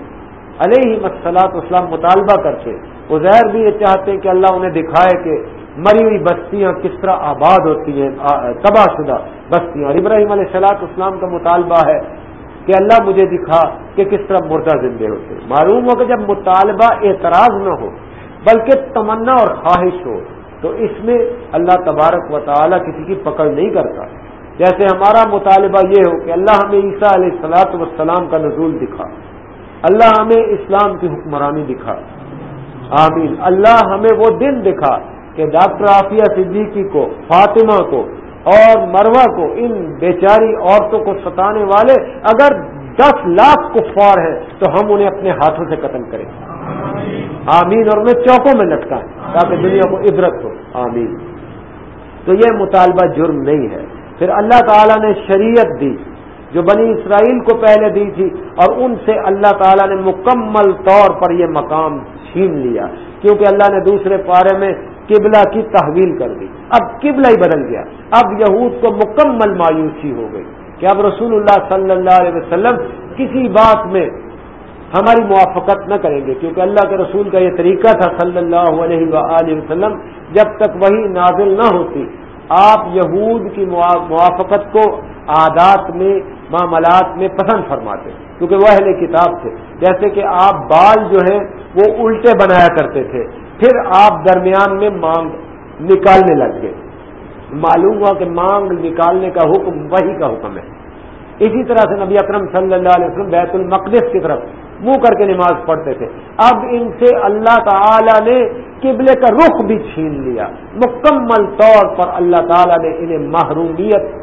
علیہ مسلاط اسلام مطالبہ کرتے ازیر بھی یہ چاہتے ہیں کہ اللہ انہیں دکھائے کہ مری ہوئی بستیاں کس طرح آباد ہوتی ہیں تباہ شدہ بستیاں۔ اور ابراہیم علیہ السلاط اسلام کا مطالبہ ہے کہ اللہ مجھے دکھا کہ کس طرح مردہ زندے ہوتے۔ معلوم ہو کہ جب مطالبہ اعتراض نہ ہو، بلکہ تمنا اور خواہش ہو، تو اس میں اللہ تبارک و تعالی کسی کی پکڑ نہیں کرتا۔ جیسے ہمارا مطالبہ یہ ہو کہ اللہ ہمیں عیسیٰ علیہ السلاط وسلام کا نزول دکھا۔ اللہ ہمیں اسلام کی حکمرانی دکھا۔ آمین۔ اللہ ہمیں وہ دن دکھا کہ ڈاکٹر عافیہ صدیقی کو، فاطمہ کو اور مروا کو، ان بیچاری عورتوں کو ستانے والے اگر دس لاکھ کفار ہیں تو ہم انہیں اپنے ہاتھوں سے قتل کریں۔ آمین۔ اور میں چوکوں میں لٹکا تاکہ دنیا کو عبرت ہو۔ آمین۔ تو یہ مطالبہ جرم نہیں ہے۔ پھر اللہ تعالیٰ نے شریعت دی۔ جو بنی اسرائیل کو پہلے دی تھی اور ان سے اللہ تعالیٰ نے مکمل طور پر یہ مقام چھین لیا کیونکہ اللہ نے دوسرے پارے میں قبلہ کی تحویل کر دی۔ اب قبلہ ہی بدل گیا۔ اب یہود کو مکمل مایوسی ہو گئی کہ اب رسول اللہ صلی اللہ علیہ وسلم کسی بات میں ہماری موافقت نہ کریں گے، کیونکہ اللہ کے رسول کا یہ طریقہ تھا صلی اللہ علیہ وآلہ وسلم جب تک وہی نازل نہ ہوتی آپ یہود کی موافقت کو عادات میں، معاملات میں پسند فرماتے کیونکہ وہ اہل کتاب تھے۔ جیسے کہ آپ بال جو ہیں، وہ الٹے بنایا کرتے تھے۔ پھر آپ درمیان میں مانگ نکالنے لگ گئے۔ معلوم ہوا کہ مانگ نکالنے کا حکم وہی کا حکم ہے۔ اسی طرح سے نبی اکرم صلی اللہ علیہ وسلم بیت المقدس کی طرف منہ کر کے نماز پڑھتے تھے۔ اب ان سے اللہ تعالی نے قبلے کا رخ بھی چھین لیا۔ مکمل طور پر اللہ تعالی نے انہیں محرومیت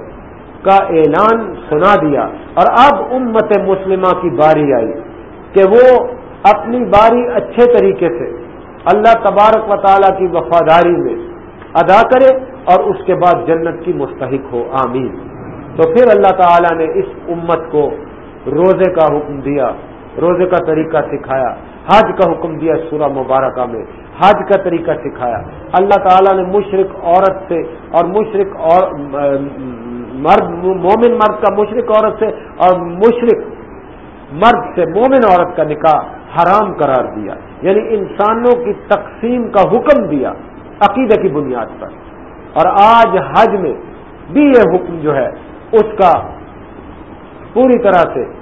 کا اعلان سنا دیا۔ اور اب امت مسلمہ کی باری آئی کہ وہ اپنی باری اچھے طریقے سے اللہ تبارک و تعالیٰ کی وفاداری میں ادا کرے اور اس کے بعد جنت کی مستحق ہو۔ آمین۔ تو پھر اللہ تعالیٰ نے اس امت کو روزے کا حکم دیا۔ روزے کا طریقہ سکھایا، حج کا حکم دیا سورہ مبارکہ میں، حج کا طریقہ سکھایا۔ اللہ تعالیٰ نے مشرق عورت سے اور مشرق اور مرد، مومن مرد کا مشرق عورت سے اور مشرق مرد سے مومن عورت کا نکاح حرام قرار دیا۔ یعنی انسانوں کی تقسیم کا حکم دیا عقیدہ کی بنیاد پر۔ اور آج حج میں بھی یہ حکم جو ہے، اس کا پوری طرح سے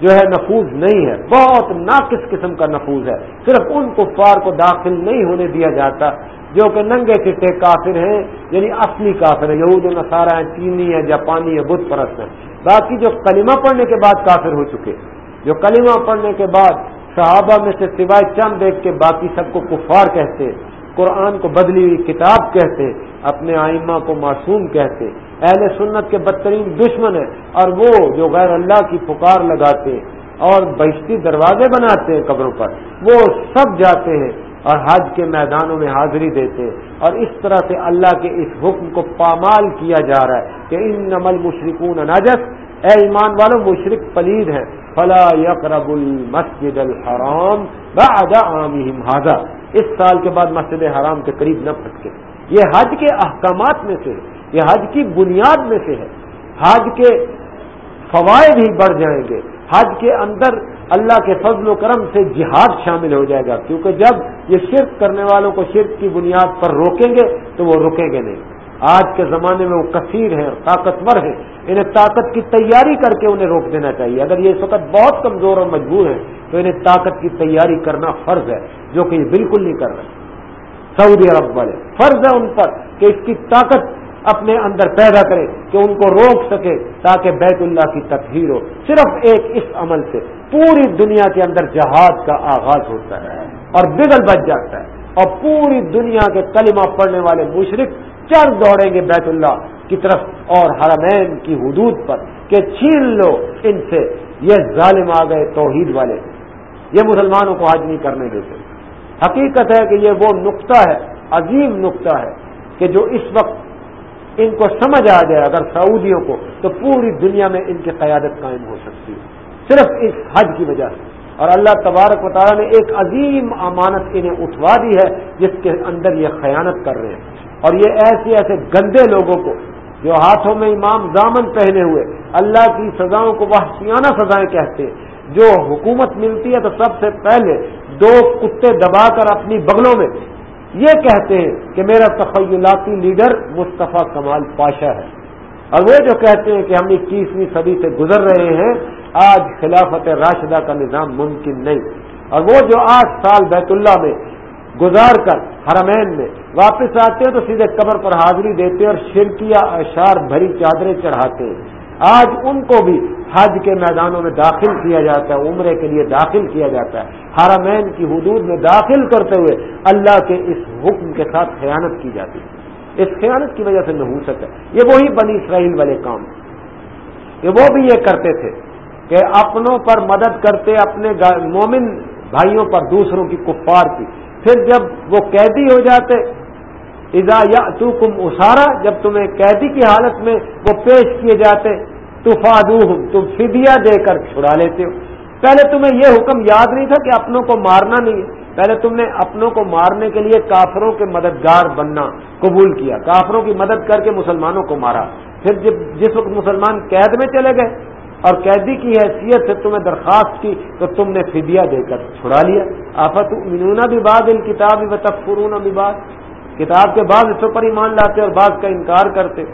جو ہے نفوذ نہیں ہے بہت ناقص قسم کا نفوذ ہے صرف ان کفار کو داخل نہیں ہونے دیا جاتا جو کہ ننگے چٹے کافر ہیں یعنی اصلی کافر ہیں، یہود نصارہ ہیں، چینی ہے جاپانی ہے بت پرست ہیں۔ باقی جو کلمہ پڑھنے کے بعد کافر ہو چکے، جو کلمہ پڑھنے کے بعد صحابہ میں سے سوائے چند دیکھ کے باقی سب کو کفار کہتے، قرآن کو بدلی ہوئی کتاب کہتے، اپنے آئمہ کو معصوم کہتے اہل سنت کے بدترین دشمن ہیں اور وہ جو غیر اللہ کی پکار لگاتے اور بہشتی دروازے بناتے ہیں قبروں پر، وہ سب جاتے ہیں اور حج کے میدانوں میں حاضری دیتے اور اس طرح سے اللہ کے اس حکم کو پامال کیا جا رہا ہے کہ ان نمل مشرقون نجس۔ اے ایمان والوں مشرق پلید ہے فلا یقرب المسجد الحرام عامہم حاضر اس سال کے بعد مسجد حرام کے قریب نہ پھٹکے۔ یہ حج کے احکامات میں سے ہے۔ یہ حج کی بنیاد میں سے ہے۔ حج کے فوائد ہی بڑھ جائیں گے۔ حج کے اندر اللہ کے فضل و کرم سے جہاد شامل ہو جائے گا۔ کیونکہ جب یہ شرک کرنے والوں کو شرک کی بنیاد پر روکیں گے تو وہ رکیں گے نہیں۔ آج کے زمانے میں وہ کثیر ہیں، طاقتور ہیں۔ انہیں طاقت کی تیاری کر کے انہیں روک دینا چاہیے۔ اگر یہ اس وقت بہت کمزور اور مجبور ہیں تو انہیں طاقت کی تیاری کرنا فرض ہے، جو کہ یہ بالکل نہیں کر رہے۔ سعودی عرب والے، فرض ہے ان پر کہ اس کی طاقت اپنے اندر پیدا کرے کہ ان کو روک سکے تاکہ بیت اللہ کی تطہیر ہو۔ صرف ایک اس عمل سے پوری دنیا کے اندر جہاد کا آغاز ہوتا ہے اور بگل بچ جاتا ہے اور پوری دنیا کے کلمہ پڑھنے والے مشرق چر دوڑیں گے بیت اللہ کی طرف اور حرمین کی حدود پر کہ چھین لو ان سے۔ یہ ظالم آ گئے توحید والے۔ یہ مسلمانوں کو آج نہیں کرنے دیتے۔ حقیقت ہے کہ یہ وہ نقطہ ہے، عظیم نقطہ ہے کہ جو اس وقت ان کو سمجھ آ جائے اگر سعودیوں کو، تو پوری دنیا میں ان کی قیادت قائم ہو سکتی ہے۔ صرف اس حج کی وجہ سے۔ اور اللہ تبارک و تعالیٰ نے ایک عظیم امانت انہیں اٹھوا دی ہے، جس کے اندر یہ خیانت کر رہے ہیں۔ اور یہ ایسے ایسے گندے لوگوں کو، جو ہاتھوں میں امام دامن پہنے ہوئے اللہ کی سزاؤں کو وحشیانہ سزائیں کہتے ہیں۔ جو حکومت ملتی ہے تو سب سے پہلے دو کتے دبا کر اپنی بغلوں میں یہ کہتے ہیں کہ میرا تخیلاتی لیڈر مصطفیٰ کمال پاشا ہے۔ اور وہ جو کہتے ہیں کہ ہم اکیسویں صدی سے گزر رہے ہیں، آج خلافت راشدہ کا نظام ممکن نہیں۔ اور وہ جو آٹھ سال بیت اللہ میں گزار کر حرمین میں واپس آتے ہیں تو سیدھے قبر پر حاضری دیتے اور شرکیہ اشار بھری چادریں چڑھاتے ہیں۔ آج ان کو بھی حج کے میدانوں میں داخل کیا جاتا ہے، عمرے کے لیے داخل کیا جاتا ہے۔ حرمین کی حدود میں داخل کرتے ہوئے اللہ کے اس حکم کے ساتھ خیانت کی جاتی ہے۔ اس خیانت کی وجہ سے ہو ہے۔ یہ وہی بنی اسرائیل والے کام۔ کہ وہ بھی یہ کرتے تھے کہ اپنوں پر مدد کرتے، اپنے مومن بھائیوں پر، دوسروں کی کفار کی۔ پھر جب وہ قیدی ہو جاتے اذا یا تو کم اسارا، جب تمہیں قیدی کی حالت میں وہ پیش کیے جاتے تو فادو تم فدیا دے کر چھڑا لیتے ہو۔ پہلے تمہیں یہ حکم یاد نہیں تھا کہ اپنوں کو مارنا نہیں ہے۔ پہلے تم نے اپنوں کو مارنے کے لیے کافروں کے مددگار بننا قبول کیا، کافروں کی مدد کر کے مسلمانوں کو مارا۔ پھر جب جس وقت مسلمان قید میں چلے گئے اور قیدی کی حیثیت سے تمہیں درخواست کی، تو تم نے فدیہ دے کر چھڑا لیا۔ آفت منونا بھی باد ان کتاب بھی بتفرون بھی بات کتاب کے بعد اس پر ایمان لاتے اور بعض کا انکار کرتے۔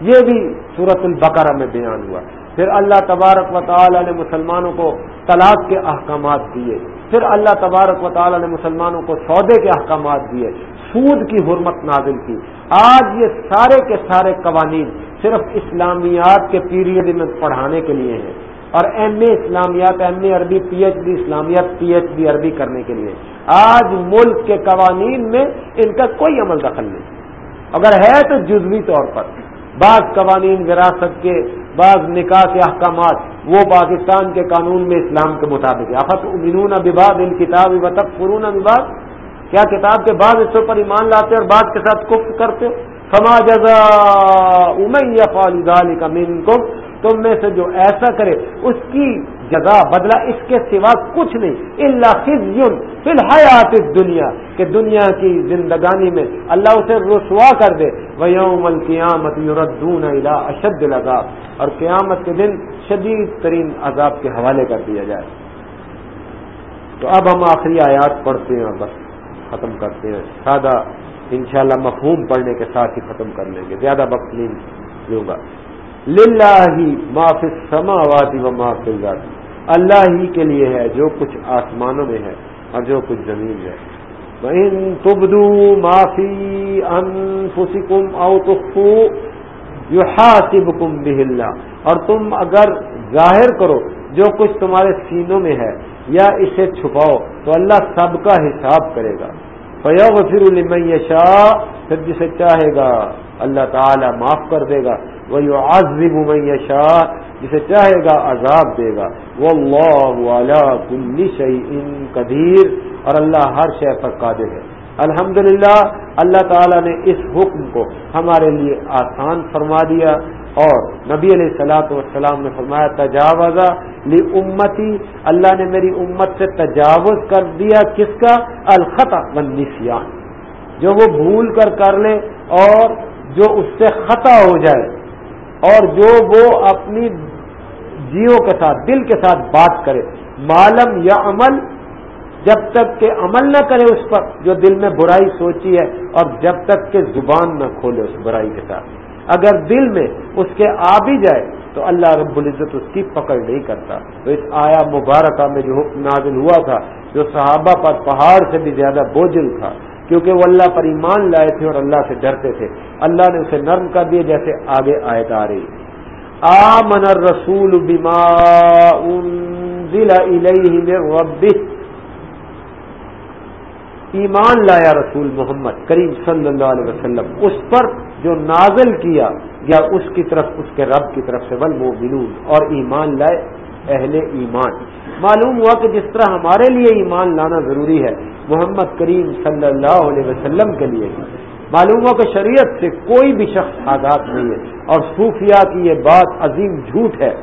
یہ بھی صورت البقرہ میں بیان ہوا۔ پھر اللہ تبارک و تعالی نے مسلمانوں کو طلاق کے احکامات دیے۔ پھر اللہ تبارک و تعالی نے مسلمانوں کو سودے کے احکامات دیے۔ سود کی حرمت نازل کی۔ آج یہ سارے کے سارے قوانین صرف اسلامیات کے پیریڈ میں پڑھانے کے لیے ہیں۔ اور ایم اے اسلامیات، ایم اے عربی، پی ایچ ڈی اسلامیات، پی ایچ ڈی عربی کرنے کے لیے۔ آج ملک کے قوانین میں ان کا کوئی عمل دخل نہیں۔ اگر ہے تو جزوی طور پر۔ بعض قوانین وراثت کے، بعض نکاح کے احکامات، وہ پاکستان کے قانون میں اسلام کے مطابق۔ آفت امین اباد ان کتاب وطف فرون اباد کیا کتاب کے بعد اس پر ایمان لاتے اور بعد کے ساتھ کفت کرتے؟ فما جزا امیہ فالدال کا مین تم میں سے جو ایسا کرے، اس کی جگہ بدلا اس کے سوا کچھ نہیں۔ اللہ خزیون فی الحیات دنیا کہ دنیا کی زندگانی میں اللہ اسے رسوا کر دے۔ وہ یوم القیامت یوردون الا اشد العذاب، اور قیامت کے دن شدید ترین عذاب کے حوالے کر دیا جائے۔ تو اب ہم آخری آیات پڑھتے ہیں بس ختم کرتے ہیں۔ سادہ انشاءاللہ مفہوم پڑھنے کے ساتھ ہی ختم کر لیں گے۔ زیادہ وقت نہیں لوں گا۔ للہ معاف سماواتی و معاف اللہ ہی کے لیے ہے جو کچھ آسمانوں میں ہے اور جو کچھ زمین ہے۔ وَإِن تُبْدُوا مَا فِي أَنفُسِكُمْ أَوْ تُخْفُوا يُحَاسِبُكُمْ بِهِ اللَّهُ۔ اور تم اگر ظاہر کرو جو کچھ تمہارے سینوں میں ہے یا اسے چھپاؤ تو اللہ سب کا حساب کرے گا۔ فَيَغْفِرُ لِمَنْ يَشَاءُ۔ پھر جسے چاہے گا اللہ تعالی معاف کر دے گا۔ وہ آزب مَنْ جسے چاہے گا عذاب دے گا۔ وَاللَّهُ عَلَى كُلِّ شَيْءٍ قَدِيرٌ۔ اور اللہ ہر شے پر قادر ہے۔ الحمد اللہ تعالیٰ نے اس حکم کو ہمارے لیے آسان فرما دیا۔ اور نبی علیہ السلاۃ والسلام نے فرمایا تجاوزہ لی امتی اللہ نے میری امت سے تجاوز کر دیا کس کا؟ الخطا نسیان جو وہ بھول کر کر لے اور جو اس سے خطا ہو جائے۔ اور جو وہ اپنی جیو کے ساتھ، دل کے ساتھ بات کرے۔ معلوم یا عمل، جب تک کہ عمل نہ کرے اس پر، جو دل میں برائی سوچی ہے، اور جب تک کہ زبان نہ کھولے اس برائی کے ساتھ۔ اگر دل میں اس کے آ بھی جائے، تو اللہ رب العزت اس کی پکڑ نہیں کرتا۔ تو اس آیا مبارکہ میں جو حکم نازل ہوا تھا، جو صحابہ پر پہاڑ سے بھی زیادہ بوجھل تھا کیونکہ وہ اللہ پر ایمان لائے تھے اور اللہ سے ڈرتے تھے۔ اللہ نے اسے نرم کر دیا جیسے آگے آئے آ رہی آ من رسول بیما ایمان لایا رسول محمد کریم صلی اللہ علیہ وسلم۔ اس پر جو نازل کیا یا اس کی طرف، اس کے رب کی طرف سے بل وہ اور ایمان لائے۔ اہل ایمان۔ معلوم ہوا کہ جس طرح ہمارے لیے ایمان لانا ضروری ہے، محمد کریم صلی اللہ علیہ وسلم کے لیے معلوم ہوا کہ شریعت سے کوئی بھی شخص آزاد نہیں ہے۔ اور صوفیہ کی یہ بات عظیم جھوٹ ہے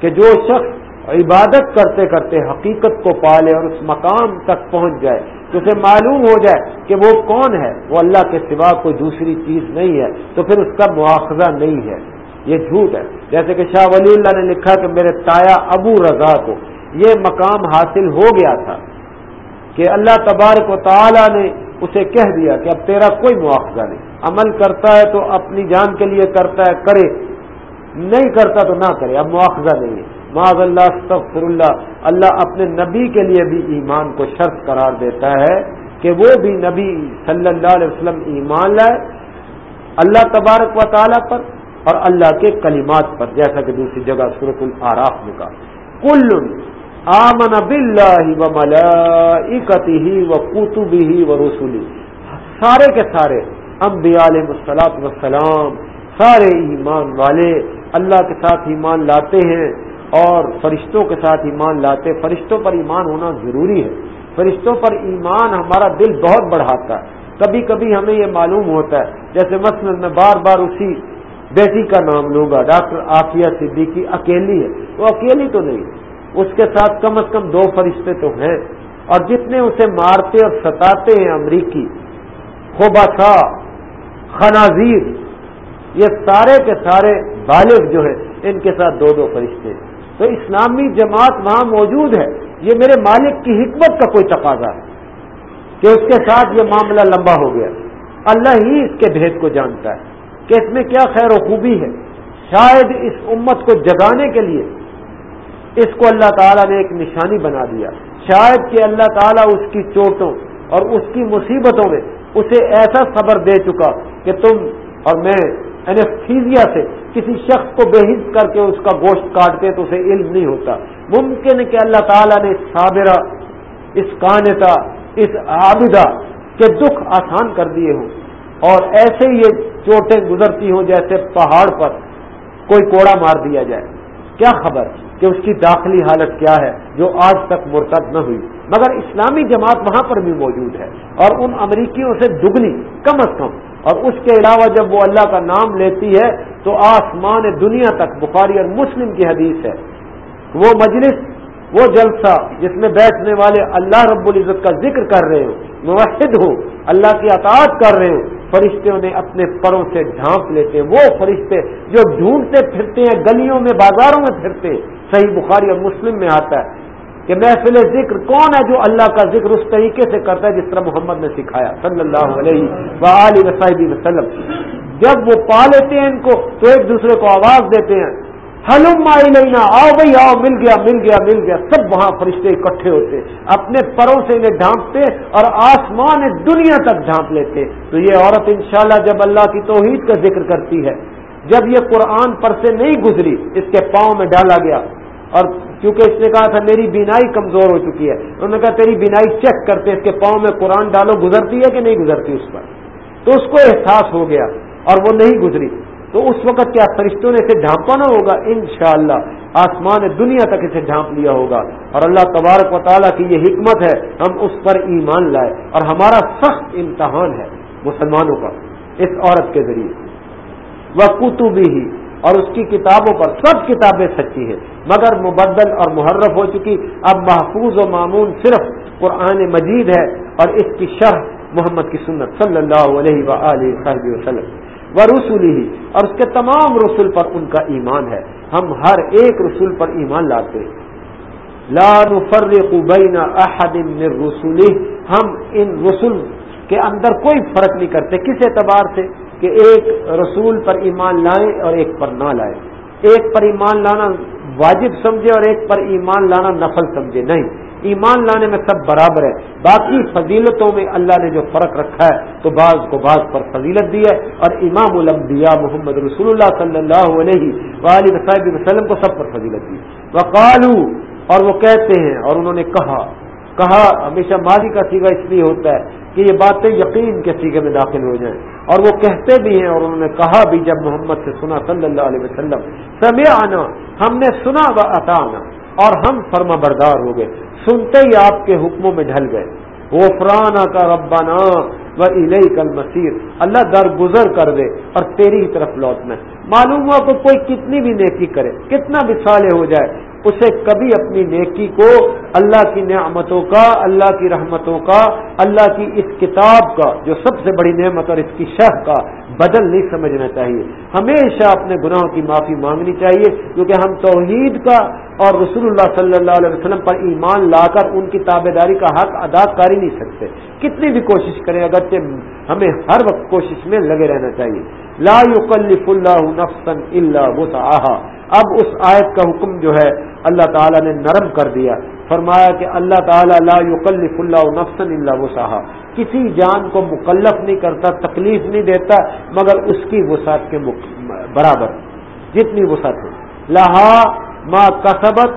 کہ جو شخص عبادت کرتے کرتے حقیقت کو پالے اور اس مقام تک پہنچ جائے، تو اسے معلوم ہو جائے کہ وہ کون ہے۔ وہ اللہ کے سوا کوئی دوسری چیز نہیں ہے، تو پھر اس کا مواخذہ نہیں ہے۔ یہ جھوٹ ہے۔ جیسے کہ شاہ ولی اللہ نے لکھا کہ میرے تایا ابو رضا کو یہ مقام حاصل ہو گیا تھا کہ اللہ تبارک و تعالی نے اسے کہہ دیا کہ اب تیرا کوئی مواخذہ نہیں۔ عمل کرتا ہے تو اپنی جان کے لیے کرتا ہے، کرے۔ نہیں کرتا تو نہ کرے، اب مواخذہ نہیں ہے۔ معذ اللہ، استغفر اللہ۔ اللہ اپنے نبی کے لیے بھی ایمان کو شرط قرار دیتا ہے کہ وہ بھی نبی صلی اللہ علیہ وسلم ایمان لائے۔ اللہ تبارک و تعالیٰ پر اور اللہ کے کلمات پر، جیسا کہ دوسری جگہ صورت العراف میں کہا کل آمن بلّہ و ملکتی ہی و قطبی ہی و رسولی سارے کے سارے انبیاء علیہ مسلاط وسلام سارے ایمان والے اللہ کے ساتھ ایمان لاتے ہیں اور فرشتوں کے ساتھ ایمان لاتے، فرشتوں پر ایمان ہونا ضروری ہے۔ فرشتوں پر ایمان ہمارا دل بہت بڑھاتا ہے۔ کبھی کبھی ہمیں یہ معلوم ہوتا ہے، جیسے مثلاً میں بار بار اسی بیٹی کا نام لوں گا، ڈاکٹر عافیہ صدیقی اکیلی ہے۔ وہ اکیلی تو نہیں، اس کے ساتھ کم از کم دو فرشتے تو ہیں۔ اور جتنے اسے مارتے اور ستاتے ہیں امریکی خوباسا خنازیر، یہ سارے کے سارے بالغ جو ہے ان کے ساتھ دو دو فرشتے ہیں۔ تو اسلامی جماعت وہاں موجود ہے۔ یہ میرے مالک کی حکمت کا کوئی تقاضا ہے کہ اس کے ساتھ یہ معاملہ لمبا ہو گیا۔ اللہ ہی اس کے بھید کو جانتا ہے۔ کہ اس میں کیا خیر و خوبی ہے۔ شاید اس امت کو جگانے کے لیے اس کو اللہ تعالیٰ نے ایک نشانی بنا دیا۔ شاید کہ اللہ تعالیٰ اس کی چوٹوں اور اس کی مصیبتوں میں اسے ایسا خبر دے چکا کہ تم اور میں اینستھیزیا سے کسی شخص کو بے حص کر کے اس کا گوشت کاٹتے تو اسے علم نہیں ہوتا۔ ممکن ہے کہ اللہ تعالیٰ نے صابرہ، اس کانتا اس عابدہ کے دکھ آسان کر دیے ہوں۔ اور ایسے یہ چوٹیں گزرتی ہوں جیسے پہاڑ پر کوئی کوڑا مار دیا جائے۔ کیا خبر کہ اس کی داخلی حالت کیا ہے جو آج تک مرتب نہ ہوئی؟ مگر اسلامی جماعت وہاں پر بھی موجود ہے اور ان امریکیوں سے دگنی کم از کم۔ اور اس کے علاوہ جب وہ اللہ کا نام لیتی ہے تو آسمان دنیا تک، بخاری اور مسلم کی حدیث ہے۔ وہ مجلس وہ جلسہ جس میں بیٹھنے والے اللہ رب العزت کا ذکر کر رہے ہو، موحد ہو، اللہ کی اطاعت کر رہے ہو فرشتے انہیں اپنے پروں سے ڈھانپ لیتے ہیں۔ وہ فرشتے جو ڈھونڈتے پھرتے ہیں، گلیوں میں، بازاروں میں پھرتے ہیں۔ صحیح بخاری اور مسلم میں آتا ہے کہ محفل ذکر کون ہے جو اللہ کا ذکر اس طریقے سے کرتا ہے جس طرح محمد نے سکھایا، صلی اللہ علیہ وآلہ وسلم۔ جب وہ پا لیتے ہیں ان کو تو ایک دوسرے کو آواز دیتے ہیں۔ ہلوم مائی لینا آؤ بھائی، آؤ، مل گیا مل گیا مل گیا۔ سب وہاں فرشتے اکٹھے ہوتے، اپنے پروں سے انہیں ڈھانپتے اور آسمان دنیا تک ڈھانپ لیتے۔ تو یہ عورت انشاءاللہ جب اللہ کی توحید کا ذکر کرتی ہے، جب یہ قرآن پر سے نہیں گزری، اس کے پاؤں میں ڈالا گیا۔ اور کیونکہ اس نے کہا تھا، میری بینائی کمزور ہو چکی ہے۔ انہوں نے کہا، تیری بینائی چیک کرتے، اس کے پاؤں میں قرآن ڈالو، گزرتی ہے کہ نہیں گزرتی اس پر؟ تو اس کو احساس ہو گیا اور وہ نہیں گزری۔ تو اس وقت کیا فرشتوں نے اسے ڈھانپا نہ ہوگا؟ انشاءاللہ، آسمان دنیا تک اسے ڈھانپ لیا ہوگا۔ اور اللہ تبارک و تعالیٰ کی یہ حکمت ہے، ہم اس پر ایمان لائے اور ہمارا سخت امتحان ہے مسلمانوں کا، اس عورت کے ذریعے۔ وہ کتبی ہی اور اس کی کتابوں پر سب کتابیں سچی ہیں۔ مگر مبدل اور محرف ہو چکی۔ اب محفوظ و معمون صرف قرآن مجید ہے اور اس کی شرح محمد کی سنت صلی اللہ علیہ و وسلم۔ و رسول ہی اور اس کے تمام رسول پر ان کا ایمان ہے۔ ہم ہر ایک رسول پر ایمان لاتے لا نفرق بین احد من رسولی ہم ان رسول کے اندر کوئی فرق نہیں کرتے۔ کس اعتبار سے؟ کہ ایک رسول پر ایمان لائیں اور ایک پر نہ لائیں ایک پر ایمان لانا واجب سمجھے اور ایک پر ایمان لانا نفل سمجھے۔ نہیں۔ ایمان لانے میں سب برابر ہے۔ باقی فضیلتوں میں اللہ نے جو فرق رکھا ہے تو بعض کو بعض پر فضیلت دی ہے اور امام الانبیاء محمد رسول اللہ صلی اللہ علیہ صاحب وسلم کو سب پر فضیلت دی۔ وقالو، اور وہ کہتے ہیں، اور انہوں نے کہا کہا، ہمیشہ ماضی کا سیگا اس لیے ہوتا ہے کہ یہ باتیں یقین کے سیگے میں داخل ہو جائیں۔ اور وہ کہتے بھی ہیں، اور انہوں نے کہا بھی جب محمد سے سنا صلی اللہ علیہ وسلم سمے آنا ہم نے سنا و آنا اور ہم فرما بردار ہو گئے۔ سنتے ہی آپ کے حکموں میں ڈھل گئے۔ وہ فرانا کا ربانہ و علیہ کل مسیر اللہ درگزر کر دے اور تیری ہی طرف لوٹنا۔ معلوم ہوا کہ کوئی کتنی بھی نیکی کرے، کتنا بھی صالح ہو جائے اسے کبھی اپنی نیکی کو، اللہ کی نعمتوں کا، اللہ کی رحمتوں کا، اللہ کی اس کتاب کا، جو سب سے بڑی نعمت اور اس کی شہ کا بدل نہیں سمجھنا چاہیے۔ ہمیشہ اپنے گناہوں کی معافی مانگنی چاہیے، کیونکہ ہم توحید کا اور رسول اللہ صلی اللہ علیہ وسلم پر ایمان لا کر ان کی تابے داری کا حق ادا کر ہی نہیں سکتے۔ کتنی بھی کوشش کریں، اگرچہ ہمیں ہر وقت کوشش میں لگے رہنا چاہیے۔ لا يكلف اللہ نفسا الا وسعها۔ اب اس آیت کا حکم جو ہے، اللہ تعالیٰ نے نرم کر دیا۔ فرمایا کہ اللہ تعالیٰ لا يكلف اللہ نفسا الا وسعها۔ کسی جان کو مکلف نہیں کرتا، تکلیف نہیں دیتا، مگر اس کی وسعت کے برابر، جتنی وسعت ہو۔ لہا ما کسبت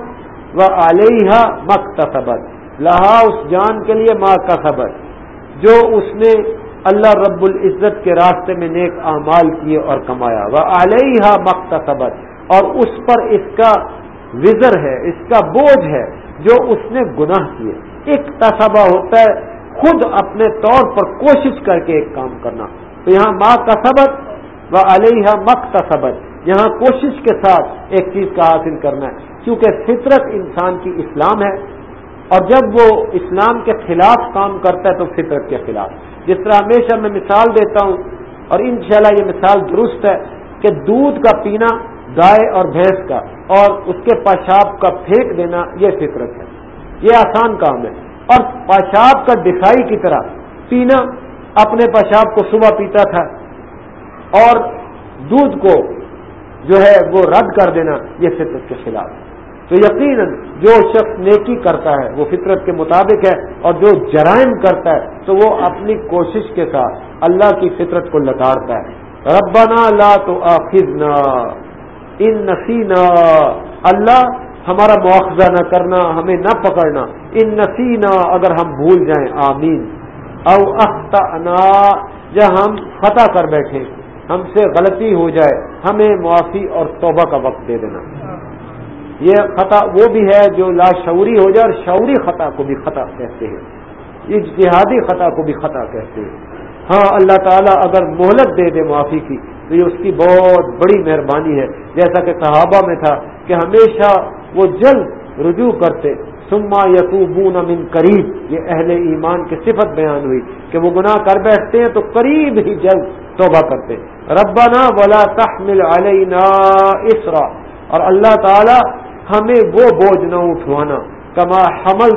و علیہ مکتسبت لہا اس جان کے لیے ماں کسبت۔ جو اس نے اللہ رب العزت کے راستے میں نیک اعمال کیے اور کمایا۔ وہ علیہ مختصبت اور اس پر اس کا وزر ہے، اس کا بوجھ ہے جو اس نے گناہ کیے۔ ایک تصبہ ہوتا ہے خود اپنے طور پر کوشش کر کے ایک کام کرنا۔ تو یہاں ماں کا سبق و علیہ مختصبت یہاں کوشش کے ساتھ ایک چیز کا حاصل کرنا ہے۔ کیونکہ فطرت انسان کی اسلام ہے۔ اور جب وہ اسلام کے خلاف کام کرتا ہے تو فطرت کے خلاف۔ جس طرح ہمیشہ میں مثال دیتا ہوں اور انشاءاللہ یہ مثال درست ہے کہ دودھ کا پینا گائے اور بھینس کا اور اس کے پیشاب کا پھینک دینا یہ فطرت ہے۔ یہ آسان کام ہے۔ اور پیشاب کا دکھائی کی طرح پینا اپنے پیشاب کو صبح پیتا تھا اور دودھ کو جو ہے وہ رد کر دینا یہ فطرت کے خلاف۔ ہے تو یقیناً جو شخص نیکی کرتا ہے، وہ فطرت کے مطابق ہے اور جو جرائم کرتا ہے، تو وہ اپنی کوشش کے ساتھ اللہ کی فطرت کو لتاڑتا ہے۔ ربنا لا تو آخذنا ان نسینا۔ اللہ، ہمارا مواخذہ نہ کرنا، ہمیں نہ پکڑنا۔ ان نسینا، اگر ہم بھول جائیں، آمین۔ او اختنا یا ہم خطا کر بیٹھے ہم سے غلطی ہو جائے، ہمیں معافی اور توبہ کا وقت دے دینا۔ یہ خطا وہ بھی ہے جو لاشعوری ہو جائے اور شعوری خطا کو بھی خطا کہتے ہیں۔ اجتہادی خطا کو بھی خطا کہتے ہیں۔ ہاں اللہ تعالیٰ اگر مہلت دے دے معافی کی، تو یہ اس کی بہت بڑی مہربانی ہے۔ جیسا کہ صحابہ میں تھا کہ ہمیشہ وہ جلد رجوع کرتے۔ سما یقوبون من قریب یہ اہل ایمان کی صفت بیان ہوئی کہ وہ گناہ کر بیٹھتے ہیں تو قریب ہی جلد توبہ کرتے۔ ربنا ولا تحمل علینا اسرا اور اللہ تعالیٰ ہمیں وہ بوجھ نہ اٹھوانا، کما حمل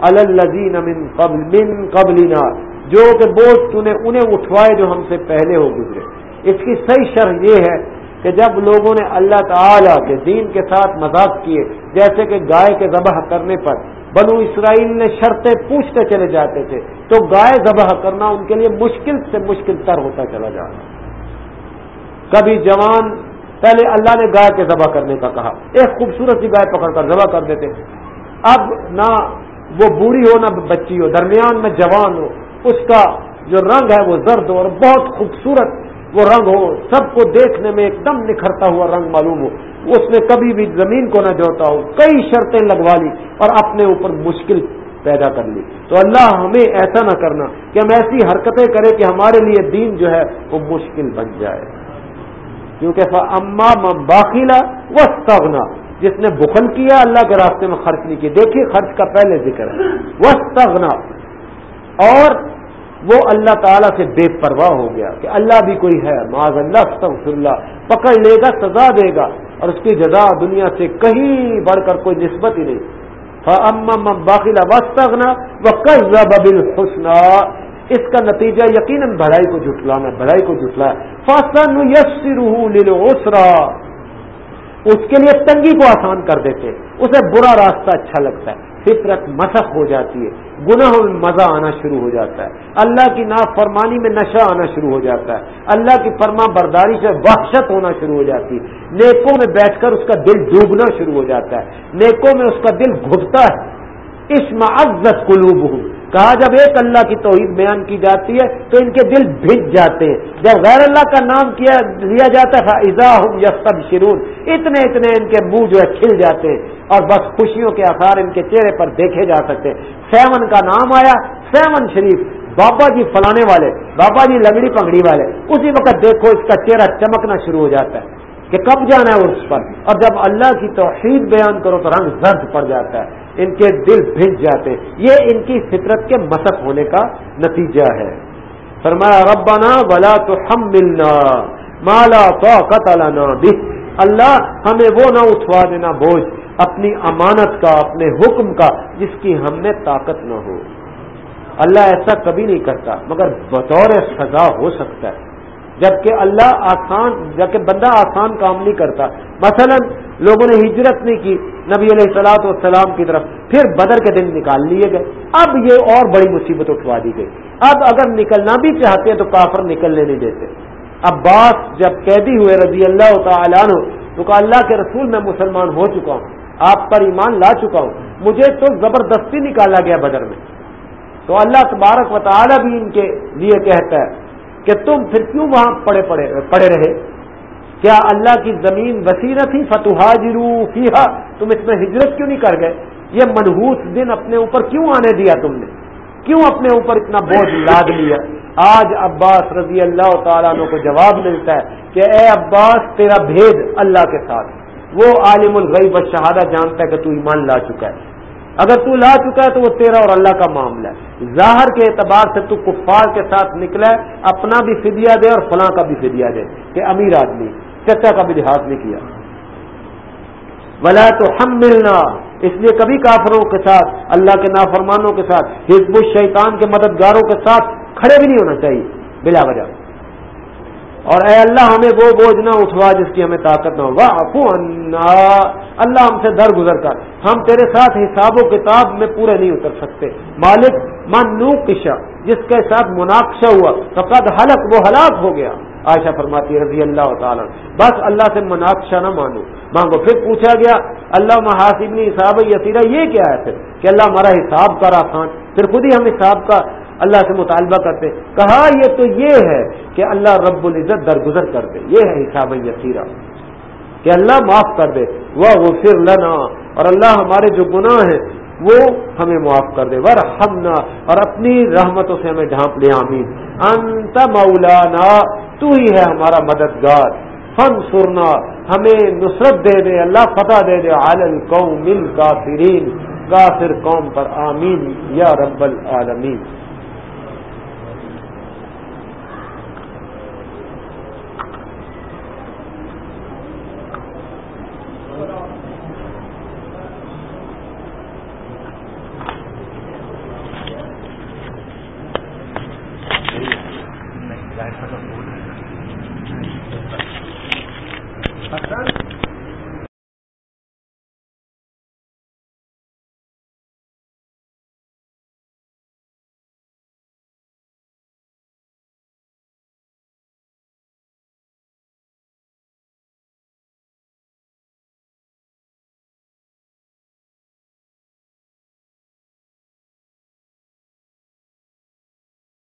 الزین من قبل من قبلنا۔ جو کہ بوجھ تو نے انہیں اٹھوائے جو ہم سے پہلے ہو گزرے۔ اس کی صحیح شرح یہ ہے کہ جب لوگوں نے اللہ تعالی کے دین کے ساتھ مذاق کیے، جیسے کہ گائے کے ذبح کرنے پر بنو اسرائیل نے شرطیں پوچھتے چلے جاتے تھے، تو گائے ذبح کرنا ان کے لیے مشکل سے مشکل تر ہوتا چلا جا رہا کبھی جوان پہلے اللہ نے گائے کے ذبح کرنے کا کہا۔ ایک خوبصورت سی گائے پکڑ کر ذبح کر دیتے۔ اب نہ وہ بوڑھی ہو، نہ بچی ہو، درمیان میں جوان ہو، اس کا جو رنگ ہے وہ زرد ہو اور بہت خوبصورت وہ رنگ ہو، سب کو دیکھنے میں ایک دم نکھرتا ہوا رنگ معلوم ہو۔ اس نے کبھی بھی زمین کو نہ جوتا ہو، کئی شرطیں لگوا لی اور اپنے اوپر مشکل پیدا کر لی۔ تو اللہ ہمیں ایسا نہ کرنا کہ ہم ایسی حرکتیں کریں کہ ہمارے لیے دین جو ہے وہ مشکل بن جائے۔ کیونکہ اما باقیلا وسطنا جس نے بخل کیا اللہ کے راستے میں خرچ نہیں کیا۔ دیکھیے خرچ کا پہلے ذکر ہے۔ وسطنا اور وہ اللہ تعالیٰ سے بے پرواہ ہو گیا کہ اللہ بھی کوئی ہے۔ معاذ اللہ، استغفر اللہ، پکڑ لے گا، سزا دے گا اور اس کی جزا دنیا سے کہیں بڑھ کر کوئی نسبت ہی نہیں۔ باخلا وسطنا وہ قزل حسنا اس کا نتیجہ یقیناً بھلائی کو جٹلانا بھلائی کو جٹلا فصن یس اس کے لیے تنگی کو آسان کر دیتے۔ اسے برا راستہ اچھا لگتا ہے۔ فطرت مسخ ہو جاتی ہے۔ گناہ میں مزہ آنا شروع ہو جاتا ہے۔ اللہ کی نافرمانی میں نشہ آنا شروع ہو جاتا ہے۔ اللہ کی فرما برداری سے وحشت ہونا شروع ہو جاتی ہے۔ نیکوں میں بیٹھ کر اس کا دل ڈوبنا شروع ہو جاتا ہے۔ نیکوں میں اس کا دل گھٹتا ہے۔ اس معزت قلوب ہوں کہا جب ایک اللہ کی توحید بیان کی جاتی ہے تو ان کے دل بھج جاتے ہیں۔ جب غیر اللہ کا نام کیا لیا جاتا ہے ایزا ہوں شرون اتنے اتنے ان کے منہ جو ہے کھل جاتے ہیں اور بس خوشیوں کے آثار ان کے چہرے پر دیکھے جا سکتے ہیں۔ سیون کا نام آیا سیون شریف۔ بابا جی فلانے والے، بابا جی لگڑی پگڑی والے۔ اسی وقت دیکھو اس کا چہرہ چمکنا شروع ہو جاتا ہے کہ کب جانا ہے اس پر۔ اور جب اللہ کی توحید بیان کرو تو رنگ زرد پڑ جاتا ہے۔ ان کے دل بھیج جاتے ہیں۔ یہ ان کی فطرت کے مسق ہونے کا نتیجہ ہے۔ فرمایا، ربنا ولا تو ہم ملنا مالا تو بھی اللہ ہمیں وہ نہ اٹھوا دینا، بوجھ اپنی امانت کا، اپنے حکم کا، جس کی ہم میں طاقت نہ ہو۔ اللہ ایسا کبھی نہیں کرتا، مگر بطور سزا ہو سکتا ہے۔ جبکہ اللہ آسان، جبکہ بندہ آسان کام نہیں کرتا۔ مثلا لوگوں نے ہجرت نہیں کی نبی علیہ السلاط والسلام کی طرف، پھر بدر کے دن نکال لیے گئے۔ اب یہ اور بڑی مصیبت اٹھوا دی گئی۔ اب اگر نکلنا بھی چاہتے ہیں تو کافر نکلنے نہیں دیتے۔ عباس جب قیدی ہوئے رضی اللہ تعالیٰ عنہ، تو کہا، اللہ کے رسول میں مسلمان ہو چکا ہوں، آپ پر ایمان لا چکا ہوں، مجھے تو زبردستی نکالا گیا بدر میں۔ تو اللہ تبارک و تعالیٰ بھی ان کے لیے کہتا ہے کہ تم پھر کیوں وہاں پڑے پڑے پڑے رہے؟ کیا اللہ کی زمین وسیع نہ تھی؟ فتوحاجرو فیحا تم اس میں ہجرت کیوں نہیں کر گئے؟ یہ منحوس دن اپنے اوپر کیوں آنے دیا تم نے؟ کیوں اپنے اوپر اتنا بوجھ لاد لیا؟ آج عباس رضی اللہ تعالیٰ عنہ کو جواب ملتا ہے کہ اے عباس، تیرا بھید اللہ کے ساتھ۔ وہ عالم الغیب و شہادہ جانتا ہے کہ تو ایمان لا چکا ہے۔ اگر تو لا چکا ہے تو وہ تیرا اور اللہ کا معاملہ ہے۔ ظاہر کے اعتبار سے تو کفار کے ساتھ نکلا ہے، اپنا بھی فدیہ دے اور فلاں کا بھی فدیہ دے، کہ امیر آدمی، چچا کا بھی لحاظ نہیں کیا۔ بلا تو ہم ملنا اس لیے کبھی کافروں کے ساتھ، اللہ کے نافرمانوں کے ساتھ، حزب الشیطان کے مددگاروں کے ساتھ کھڑے بھی نہیں ہونا چاہیے، بلا وجہ۔ اور اے اللہ ہمیں وہ بوجھ نہ اٹھوا جس کی ہمیں طاقت نہ ہو۔ واہ اللہ ہم سے در گزر کر۔ ہم تیرے ساتھ حساب و کتاب میں پورے نہیں اتر سکتے۔ مالک منو کشا جس کے ساتھ مناقشہ ہوا تو قد حلق وہ ہلاک ہو گیا۔ عائشہ فرماتی رضی اللہ تعالیٰ بس اللہ سے مناقشہ نہ مانو۔ مانگو۔ پھر پوچھا گیا، اللہ محاسبنی حساب یسیرہ یہ کیا ہے پھر؟ کہ اللہ ہمارا حساب کر آسان۔ پھر خود ہی ہم حساب کا اللہ سے مطالبہ کرتے کہا یہ تو یہ ہے کہ اللہ رب العزت درگزر کر دے یہ ہے حساب یسیرہ کہ اللہ معاف کر دے وہ پھر لنا اور اللہ ہمارے جو گناہ ہیں وہ ہمیں معاف کر دے ور اور اپنی رحمتوں سے ہمیں ڈھانپ لے، آمین۔ انت مولانا، تو ہی ہے ہمارا مددگار۔ فن سرنا ہمیں نصرت دے دے، اللہ فتح دے دے۔ عالم قوم کافرین کافر قوم پر آمین یا رب العالمین۔